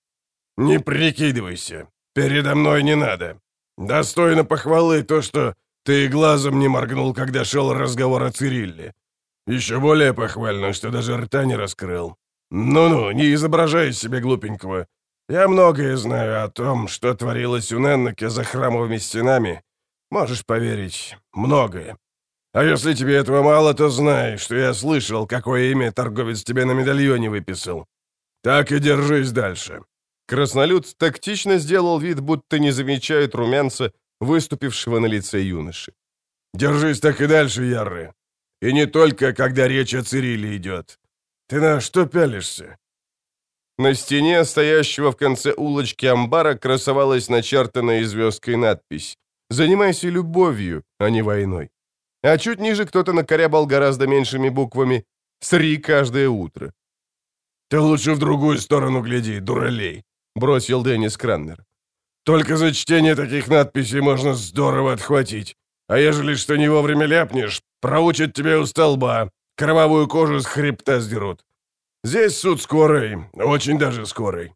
«Не прикидывайся. Передо мной не надо. Достойно похвалы то, что ты глазом не моргнул, когда шел разговор о Цирилле. Еще более похвально, что даже рта не раскрыл. Ну-ну, не изображай из себя глупенького. Я многое знаю о том, что творилось у Неннеке за храмовыми стенами. Можешь поверить, многое. А если тебе этого мало, то знай, что я слышал, какое имя торговец тебе на медальоне выписал. Так и держись дальше». Краснолюд тактично сделал вид, будто не замечает румянца, выступившего на лице юноши. «Держись так и дальше, Ярры. И не только, когда речь о Цириле идет. Ты на что пялишься?» На стене, стоящего в конце улочки амбара, красовалась начертанная звездкой надпись «Занимайся любовью, а не войной». А чуть ниже кто-то накорябал гораздо меньшими буквами «Сри каждое утро». «Ты лучше в другую сторону гляди, дуралей», — бросил Деннис Краннер. «Только за чтение таких надписей можно здорово отхватить. А ежели что не вовремя ляпнешь, проучат тебя у столба, кровавую кожу с хребта сдерут. Здесь суд скорый, очень даже скорый».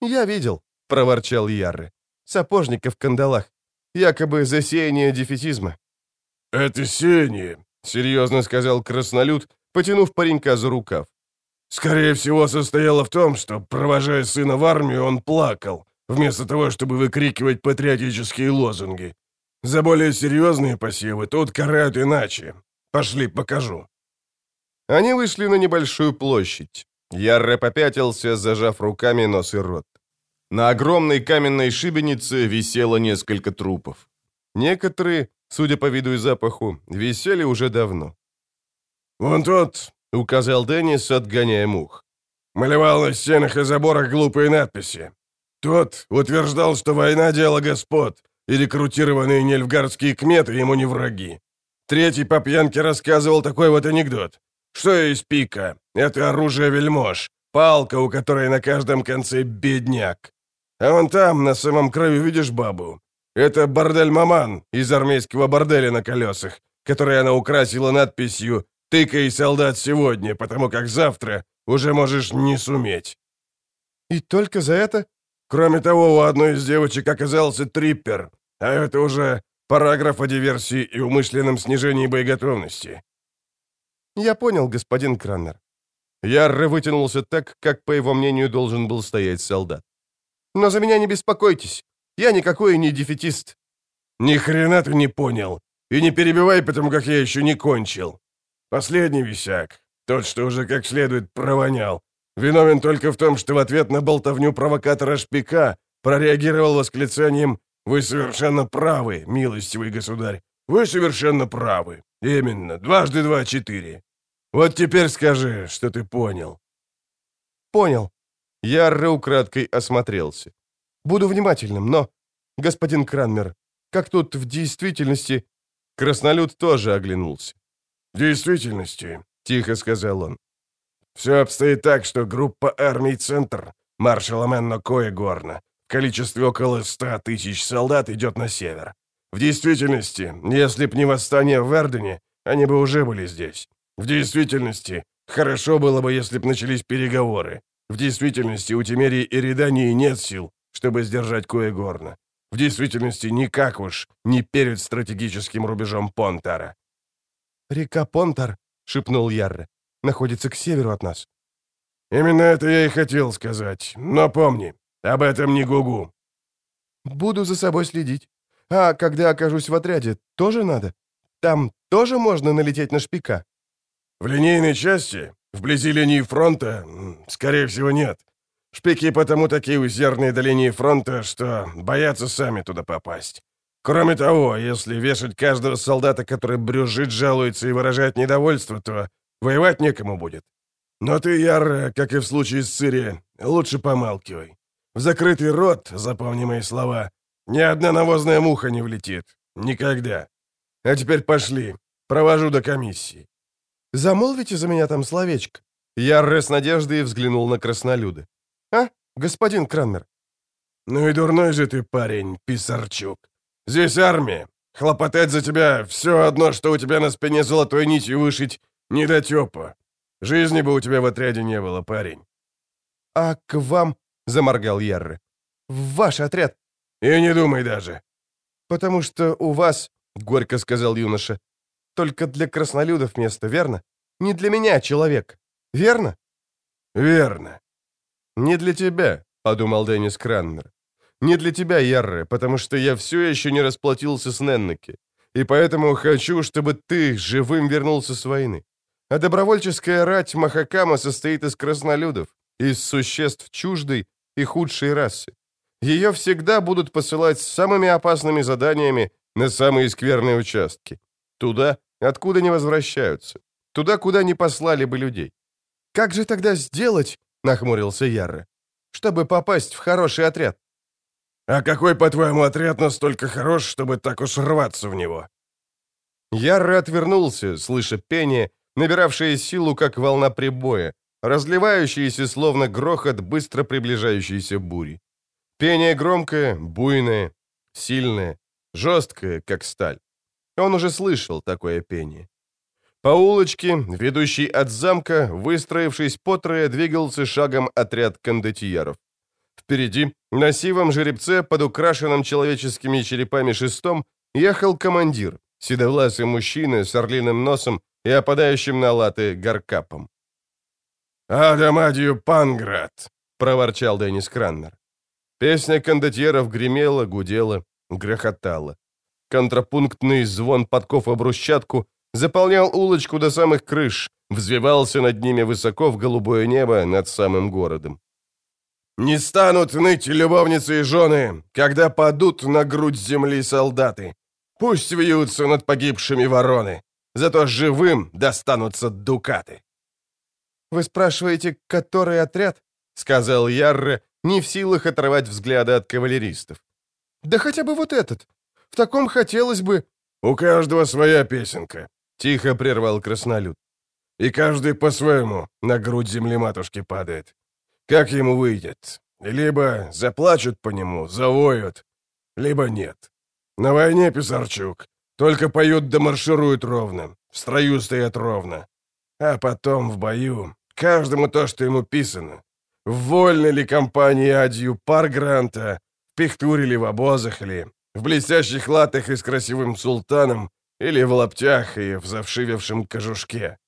«Я видел», — проворчал Ярры. «Сапожника в кандалах. Якобы за сеяние дефетизма». «Это сеяние», — серьезно сказал краснолюд, потянув паренька за рукав. «Скорее всего, состояло в том, что, провожая сына в армию, он плакал, вместо того, чтобы выкрикивать патриотические лозунги. За более серьезные посевы тут карают иначе. Пошли, покажу». Они вышли на небольшую площадь. Ярре попятился, зажав руками нос и рот. На огромной каменной шибенице висело несколько трупов. Некоторые, судя по виду и запаху, висели уже давно. «Вон тот», — указал Деннис, отгоняя мух. Малевал на стенах и заборах глупые надписи. Тот утверждал, что война — дело господ, и рекрутированные нельфгардские кметы ему не враги. Третий по пьянке рассказывал такой вот анекдот. Что из пика? Это оружие вельмож. Палка, у которой на каждом конце бедняк. А вон там, на самом краю, видишь бабу? Это бордель-маман из армейского борделя на колесах, который она украсила надписью «Тыкай, солдат, сегодня, потому как завтра уже можешь не суметь». «И только за это?» Кроме того, у одной из девочек оказался триппер, а это уже параграф о диверсии и умышленном снижении боеготовности. «Я понял, господин Краннер». Ярре вытянулся так, как, по его мнению, должен был стоять солдат. «Но за меня не беспокойтесь. Я никакой не дефетист». «Ни хрена ты не понял. И не перебивай, потому как я еще не кончил. Последний висяк, тот, что уже как следует провонял, виновен только в том, что в ответ на болтовню провокатора Шпика прореагировал восклицанием «Вы совершенно правы, милостивый государь, вы совершенно правы. Именно, дважды два — четыре. Вот теперь скажи, что ты понял». «Понял». Ярре украдкой осмотрелся. «Буду внимательным, но, господин Кранмер, как тут в действительности...» Краснолюд тоже оглянулся. «В действительности», — тихо сказал он, — «все обстоит так, что группа армий «Центр» маршала Менно Коегорна в количестве около ста тысяч солдат идет на север. В действительности, если б не восстание в Вердене, они бы уже были здесь. В действительности, хорошо было бы, если б начались переговоры. В действительности, у Тимерии и Редании нет сил, чтобы сдержать Коегорна. В действительности, никак уж не перед стратегическим рубежом Понтара. «Река Понтар», — шепнул Ярре, — «находится к северу от нас». «Именно это я и хотел сказать. Но помни, об этом не гугу». «Буду за собой следить. А когда окажусь в отряде, тоже надо? Там тоже можно налететь на шпика?» «В линейной части? Вблизи линии фронта? Скорее всего, нет. Шпики потому такие усердные до линии фронта, что боятся сами туда попасть. Кроме того, если вешать каждого солдата, который брюзжит, жалуется и выражает недовольство, то воевать некому будет. Но ты, Яр, как и в случае с Цири, лучше помалкивай. В закрытый рот, запомни мои слова, ни одна навозная муха не влетит. Никогда. А теперь пошли. Провожу до комиссии. Замолвите за меня там словечко. Ярре с надеждой взглянул на краснолюда. А, господин Кранмер? Ну и дурной же ты парень, Писарчук. Здесь армия. Хлопотать за тебя все одно, что у тебя на спине золотой нитью вышить не до тёпа. Жизни бы у тебя в отряде не было, парень. А к вам, заморгал Ярре, в ваш отряд «И не думай даже». «Потому что у вас, — горько сказал юноша, — только для краснолюдов место, верно? Не для меня человек, верно?» «Верно». «Не для тебя», — подумал Деннис Кранмер. «Не для тебя, Ярре, потому что я все еще не расплатился с Неннеки, и поэтому хочу, чтобы ты живым вернулся с войны. А добровольческая рать Махакама состоит из краснолюдов, из существ чуждой и худшей расы. Ее всегда будут посылать с самыми опасными заданиями на самые скверные участки. Туда, откуда не возвращаются. Туда, куда не послали бы людей. «Как же тогда сделать?» — нахмурился Ярре. «Чтобы попасть в хороший отряд». «А какой, по-твоему, отряд настолько хорош, чтобы так уж рваться в него?» Ярре отвернулся, слыша пение, набиравшее силу, как волна прибоя, разливающееся, словно грохот быстро приближающейся бури. Пение громкое, буйное, сильное, жесткое, как сталь. Он уже слышал такое пение. По улочке, ведущей от замка, выстроившись по трое, двигался шагом отряд кондотьеров. Впереди, на сивом жеребце, под украшенным человеческими черепами шестом, ехал командир, седовласый мужчина с орлиным носом и опадающим на латы горкапом. «Адамадию Панград!» — проворчал Деннис Краннер. Песня кондотьеров гремела, гудела, грохотала. Контрапунктный звон подков о брусчатку заполнял улочку до самых крыш, взвивался над ними высоко в голубое небо над самым городом. «Не станут ныть любовницы и жены, когда падут на грудь земли солдаты. Пусть вьются над погибшими вороны, зато живым достанутся дукаты». «Вы спрашиваете, который отряд?» — сказал Ярре, не в силах оторвать взгляды от кавалеристов. «Да хотя бы вот этот. В таком хотелось бы...» «У каждого своя песенка», — тихо прервал краснолюд. «И каждый по-своему на грудь земли матушки падает. Как ему выйдет? Либо заплачут по нему, завоют, либо нет. На войне, Писарчук, только поют да маршируют ровно, в строю стоят ровно. А потом в бою каждому то, что ему писано. В вольной ли компании Адью Паргранта, в пихтуре ли в обозах ли, в блестящих латах и с красивым султаном, или в лаптях и в завшивевшем кожушке.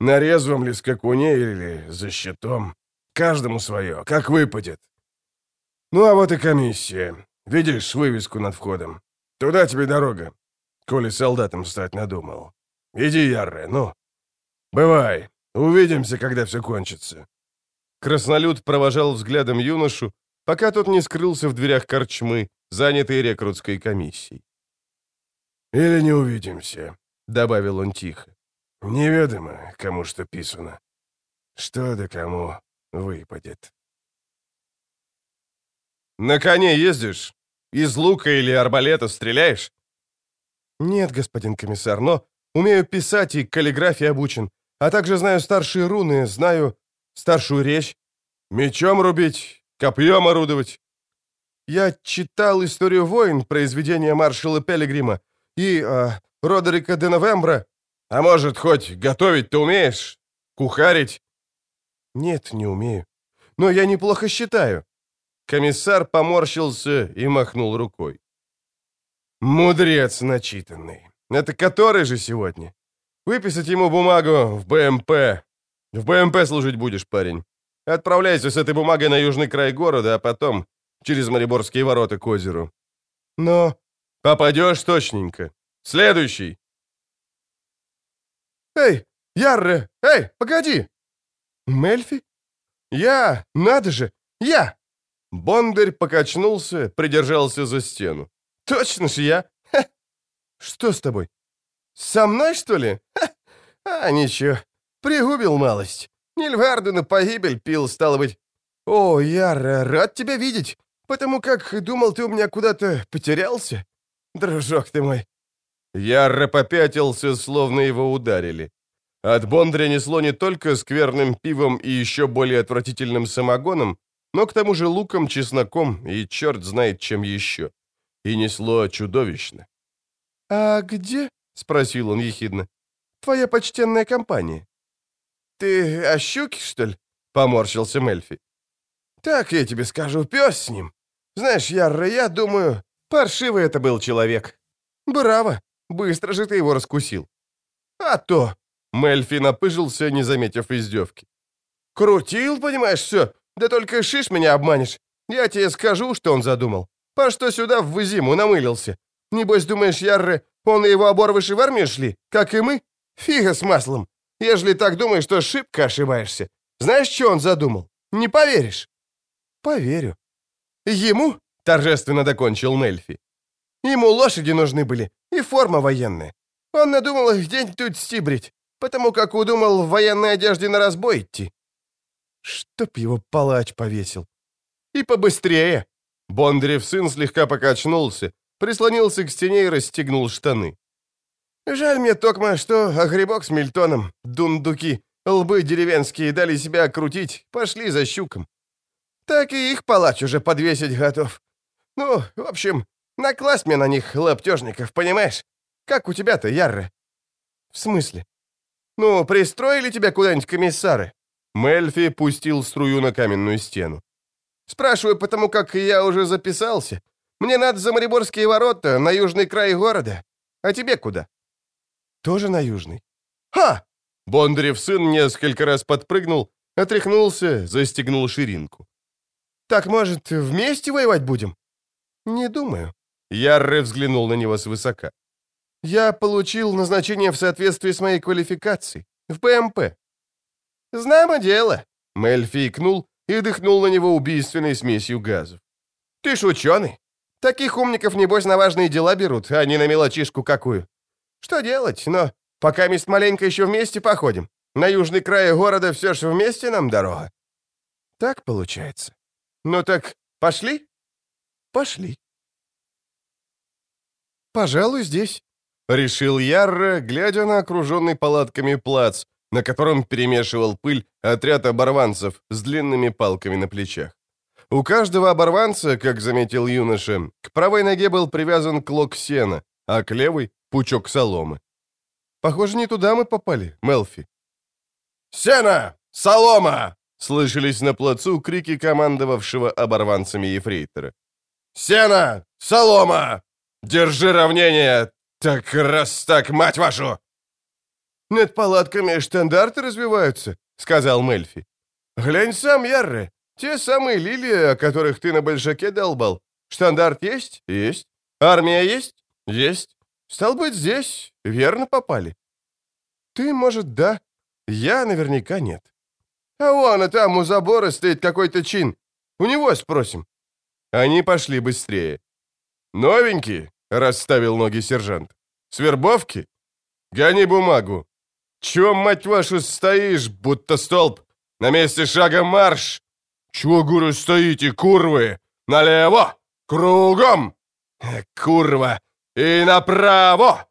На резвом ли скакуне или за щитом. Каждому свое, как выпадет. Ну а вот и комиссия. Видишь вывеску над входом? Туда тебе дорога. коли солдатом стать надумал. Иди, Ярре, ну. Бывай. Увидимся, когда все кончится». Краснолюд провожал взглядом юношу, пока тот не скрылся в дверях корчмы, занятой рекрутской комиссией. «Или не увидимся», — добавил он тихо. «Неведомо, кому что писано. Что да кому выпадет». «На коне ездишь? Из лука или арбалета стреляешь?» «Нет, господин комиссар, но умею писать и каллиграфии обучен, а также знаю старшие руны, знаю старшую речь. Мечом рубить, копьем орудовать. Я читал историю войн, произведения маршала Пелигрима и э, Родерика де Новембра. А может, хоть готовить-то умеешь? Кухарить? Нет, не умею. Но я неплохо считаю. Комиссар поморщился и махнул рукой. Мудрец начитанный. Это который же сегодня? Выписать ему бумагу в БМП. В БМП служить будешь, парень. Отправляйся с этой бумагой на южный край города, а потом через Мариборские ворота к озеру. Но попадешь точненько. Следующий. Эй, Ярре, эй, погоди. Мельфи? Я, надо же, я. Бондарь покачнулся, придержался за стену. Точно же я. Ха. Что с тобой? Со мной, что ли? Ха. А, ничего. Пригубил малость. Нильварду на погибель пил, стало быть. О, Яра, рад тебя видеть, потому как думал, ты у меня куда-то потерялся. Дружок ты мой. Ярро попятился, словно его ударили. От Бондаря несло не только скверным пивом и еще более отвратительным самогоном, но к тому же луком, чесноком и черт знает чем еще. И несло чудовищно. «А где?» — спросил он ехидно. «Твоя почтенная компания?» «Ты о щуке, что ли?» — поморщился Мельфи. «Так я тебе скажу, пес с ним. Знаешь, Ярра, я думаю, паршивый это был человек. Браво, быстро же ты его раскусил». «А то!» — Мельфи напыжился, не заметив издевки. «Крутил, понимаешь, все, да только шиш меня обманешь. Я тебе скажу, что он задумал. По что сюда в зиму намылился? Небось, думаешь, Ярре, он и его оборвыши в армию шли, как и мы? Фига с маслом. Ежели так думаешь, то шибко ошибаешься. Знаешь, что он задумал? Не поверишь?» «Поверю». «Ему?» — торжественно докончил Мельфи. «Ему лошади нужны были и форма военная. Он надумал их тут стибрить, потому как удумал в военной одежде на разбой идти. Чтоб его палач повесил. И побыстрее. Бондарев сын слегка покачнулся, прислонился к стене и расстегнул штаны. Жаль мне, Токма, что огребок с Мильтоном, дундуки, лбы деревенские дали себя окрутить, пошли за щуком. Так и их палач уже подвесить готов. Ну, в общем, накласть мне на них лаптежников, понимаешь? Как у тебя-то, Ярре? В смысле? Ну, пристроили тебя куда-нибудь комиссары? Мельфи пустил струю на каменную стену. Спрашиваю, потому как я уже записался. Мне надо за Мариборские ворота, на южный край города. А тебе куда? Тоже на южный. Ха! Бондарев сын несколько раз подпрыгнул, отряхнулся, застегнул ширинку. Так, может, вместе воевать будем? Не думаю. Ярре взглянул на него свысока. Я получил назначение в соответствии с моей квалификацией. В ПМП. Знамо дело. Мельфи икнул и дыхнул на него убийственной смесью газов. Ты ж ученый. Таких умников, небось, на важные дела берут, а не на мелочишку какую. Что делать? Но пока мест маленько еще вместе походим. На южный край города все же вместе нам дорога. Так получается. Ну так пошли? Пошли. Пожалуй, здесь. Решил Ярра, глядя на окруженный палатками плац, на котором перемешивал пыль отряд оборванцев с длинными палками на плечах. У каждого оборванца, как заметил юноша, к правой ноге был привязан клок сена, а к левой — пучок соломы. Похоже, не туда мы попали, Мелфи. «Сено! Солома!» — слышались на плацу крики командовавшего оборванцами ефрейтора. «Сено! Солома! Держи равнение! Так раз так, мать вашу!» «Над палатками штандарты развиваются», — сказал Мельфи. «Глянь сам, Ярре, те самые лилии, о которых ты на большаке долбал. Штандарт есть? Есть. Армия есть? Есть. Стал быть, здесь верно попали. Ты, может, да. Я наверняка нет. А вон, а там у забора стоит какой-то чин. У него спросим. Они пошли быстрее. «Новенькие?» — расставил ноги сержант. «С вербовки? Гони бумагу. Чё, мать вашу, стоишь, будто столб? На месте шага марш! Чего, гуру, стоите, курвы? Налево! Кругом! Курва! И направо!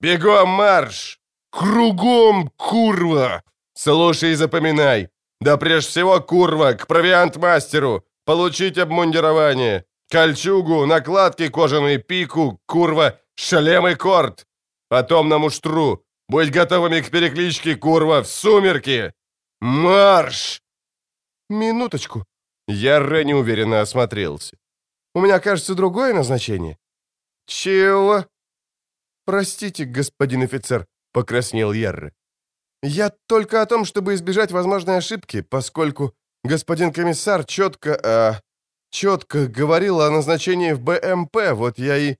Бегом марш! Кругом, курва! Слушай и запоминай. Да прежде всего, курва, к провиант-мастеру. Получить обмундирование. Кольчугу, накладки, кожаный пику, курва, шлем и корт. Потом на муштру. Будь готовыми к перекличке, курва, в сумерки. Марш! Минуточку. Я неуверенно осмотрелся. У меня, кажется, другое назначение. Чего? Простите, господин офицер, покраснел Ярре. Я только о том, чтобы избежать возможной ошибки, поскольку господин комиссар четко, э, четко говорил о назначении в БМП, вот я и...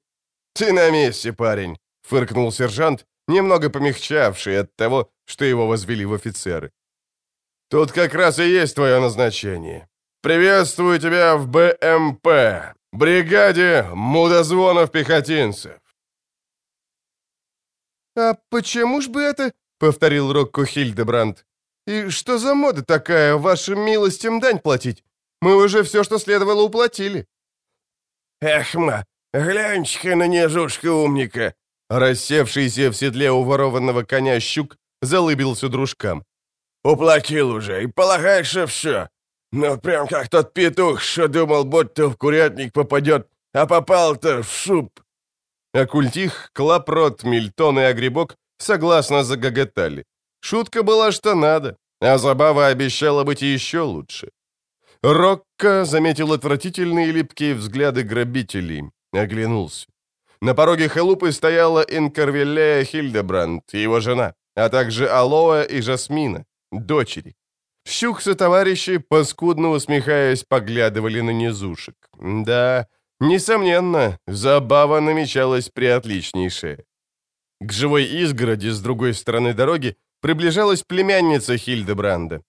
Ты на месте, парень, фыркнул сержант, немного помягчавший от того, что его возвели в офицеры. Тут как раз и есть твое назначение. Приветствую тебя в БМП, бригаде мудозвонов-пехотинцев. «А почему ж бы это?» — повторил Рокко Хильдебранд. «И что за мода такая, вашим милостям дань платить? Мы уже все, что следовало, уплатили». «Эх, ма, глянь-ка на нежушка умника!» Рассевшийся в седле у ворованного коня щук залыбился дружкам. «Уплатил уже, и полагаешь, что все. Ну, прям как тот петух, что думал, будто в курятник попадет, а попал-то в суп». Оккультих, Клапрот, Мильтон и Огребок согласно загоготали. Шутка была что надо, а забава обещала быть еще лучше. Рокко заметил отвратительные липкие взгляды грабителей, оглянулся. На пороге халупы стояла Инкарвеллея Хильдебранд, его жена, а также Алоа и Жасмина, дочери. Щук со товарищи, паскудно усмехаясь, поглядывали на низушек. Да, несомненно, забава намечалась приотличнейшая. К живой изгороди с другой стороны дороги приближалась племянница Хильдебранда.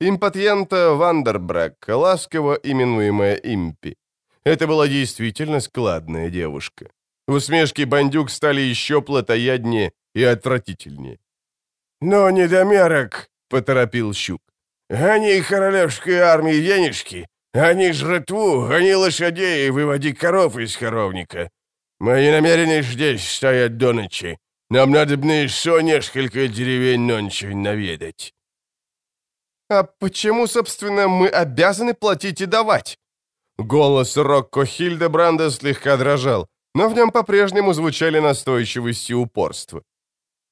Импатьента Вандербрак, ласково именуемая Импи. Это была действительно складная девушка. Усмешки бандюк стали еще плотояднее и отвратительнее. «Ну, недомерок!» — поторопил Щук. «Гони королевской армии денежки, гони жратву, гони лошадей и выводи коров из коровника. Мы не намерены здесь стоять до ночи. Нам надо бы еще несколько деревень нонче наведать». «А почему, собственно, мы обязаны платить и давать?» Голос Рокко Хильдебранда слегка дрожал, но в нем по-прежнему звучали настойчивость и упорство.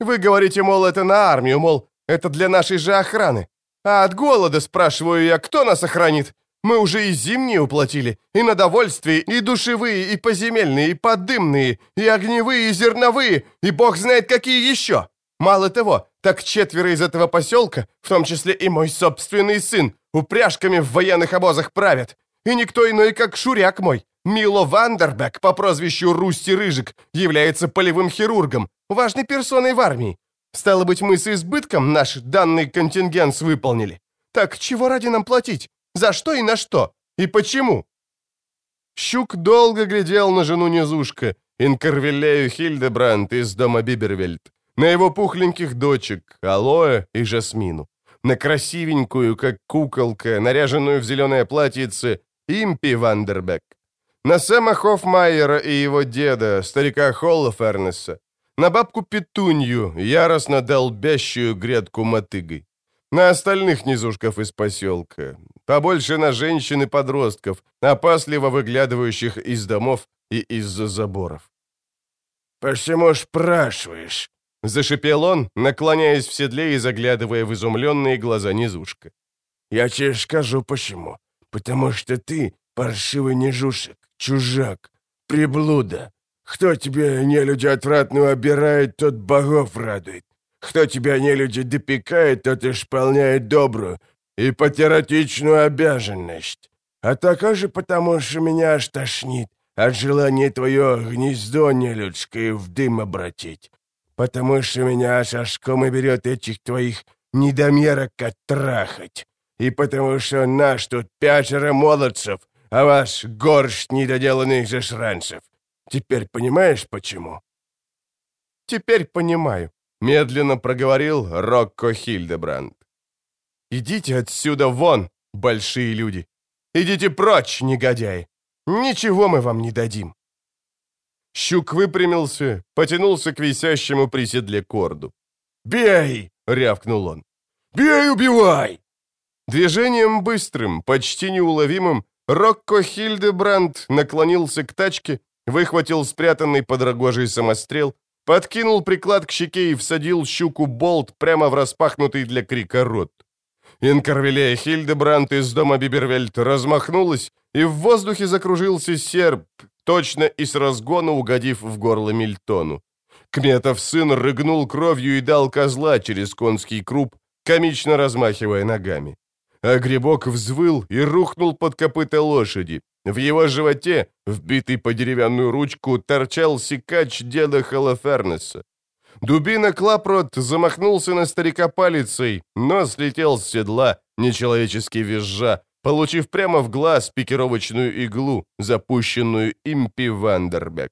«Вы говорите, мол, это на армию, мол, это для нашей же охраны. А от голода, спрашиваю я, кто нас охранит? Мы уже и зимние уплатили, и на довольствие, и душевые, и поземельные, и поддымные, и огневые, и зерновые, и бог знает какие еще. Мало того, так четверо из этого поселка, в том числе и мой собственный сын, упряжками в военных обозах правят. И никто иной, как Шуряк мой, Мило Вандербек по прозвищу Русти Рыжик, является полевым хирургом, важной персоной в армии. Стало быть, мы с избытком наш данный контингент выполнили. Так чего ради нам платить? За что и на что? И почему?» Щук долго глядел на жену низушка, Инкарвелею Хильдебранд из дома Бибервельд, на его пухленьких дочек, Алоэ и Жасмину, на красивенькую, как куколка, наряженную в зеленое платьице, Импи Вандербек, на Сэма Хоффмайера и его деда, старика Холла Фернеса, на бабку Петунью, яростно долбящую грядку мотыгой, на остальных низушков из поселка, побольше на женщин и подростков, опасливо выглядывающих из домов и из-за заборов. «Почему спрашиваешь?» — зашипел он, наклоняясь в седле и заглядывая в изумленные глаза низушка. «Я тебе скажу почему. Потому что ты паршивый нежушек, чужак, приблуда. Кто тебя, нелюди отвратного, обирает, тот богов радует. Кто тебя, нелюди, допекает, тот исполняет добрую и патриотичную обязанность. А также потому, что меня аж тошнит от желания твое гнездо нелюдское в дым обратить, потому что меня шашком и берет этих твоих недомерок оттрахать, и потому что наш тут пятеро молодцев, а ваш горсть недоделанных зашранцев. Теперь понимаешь, почему?» «Теперь понимаю», — медленно проговорил Рокко Хильдебранд. «Идите отсюда вон, большие люди! Идите прочь, негодяи! Ничего мы вам не дадим!» Щук выпрямился, потянулся к висящему при седле корду. «Бей!» — рявкнул он. «Бей, убивай!» Движением быстрым, почти неуловимым, Рокко Хильдебранд наклонился к тачке, выхватил спрятанный под рогожей самострел, подкинул приклад к щеке и всадил щуку болт прямо в распахнутый для крика рот. Инкарвелея Хильдебранд из дома Бибервельт размахнулась, и в воздухе закружился серп, точно и с разгона угодив в горло Мильтону. Кметов сын рыгнул кровью и дал козла через конский круп, комично размахивая ногами. А грибок взвыл и рухнул под копыта лошади. В его животе, вбитый по деревянную ручку, торчал сикач деда Холофернеса. Дубина Клапрот замахнулся на старика палицей, но слетел с седла, нечеловечески визжа, получив прямо в глаз пикировочную иглу, запущенную импи Вандербек.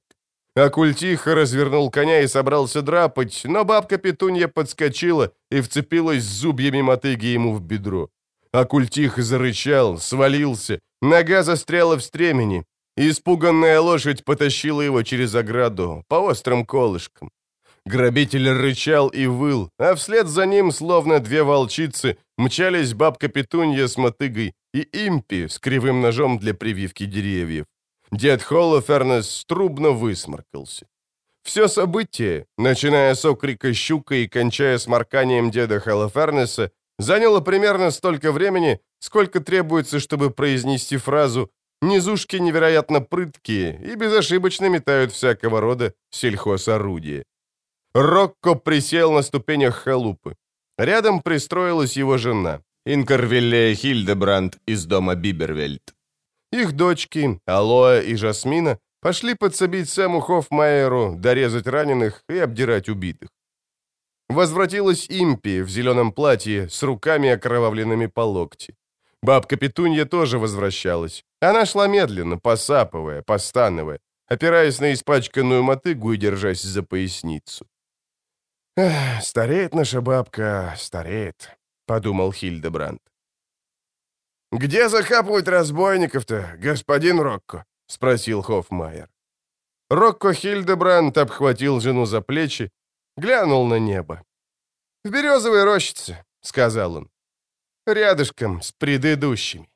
Акультиха развернул коня и собрался драпать, но бабка Петунья подскочила и вцепилась зубьями мотыги ему в бедро. Акультих зарычал, свалился, нога застряла в стремени. Испуганная лошадь потащила его через ограду, по острым колышкам. Грабитель рычал и выл, а вслед за ним, словно две волчицы, мчались бабка Петунья с мотыгой и импи с кривым ножом для прививки деревьев. Дед Холлофернес трубно высморкался. Все событие, начиная с окрика щука и кончая сморканием деда Холлофернеса, заняло примерно столько времени, сколько требуется, чтобы произнести фразу «Низушки невероятно прыткие и безошибочно метают всякого рода сельхозорудия». Рокко присел на ступенях халупы. Рядом пристроилась его жена, Инкарвелле Хильдебранд из дома Бибервельд. Их дочки, Алоэ и Жасмина, пошли подсобить Сэму Хоффмайеру, дорезать раненых и обдирать убитых. Возвратилась Импи в зеленом платье с руками окровавленными по локти. Бабка Петунья тоже возвращалась. Она шла медленно, посапывая, постановая, опираясь на испачканную мотыгу и держась за поясницу. «Эх, стареет наша бабка, стареет», — подумал Хильдебранд. «Где закапывать разбойников-то, господин Рокко?» — спросил Хоффмайер. Рокко Хильдебранд обхватил жену за плечи, глянул на небо. «В березовой рощице», — сказал он, — «рядышком с предыдущими».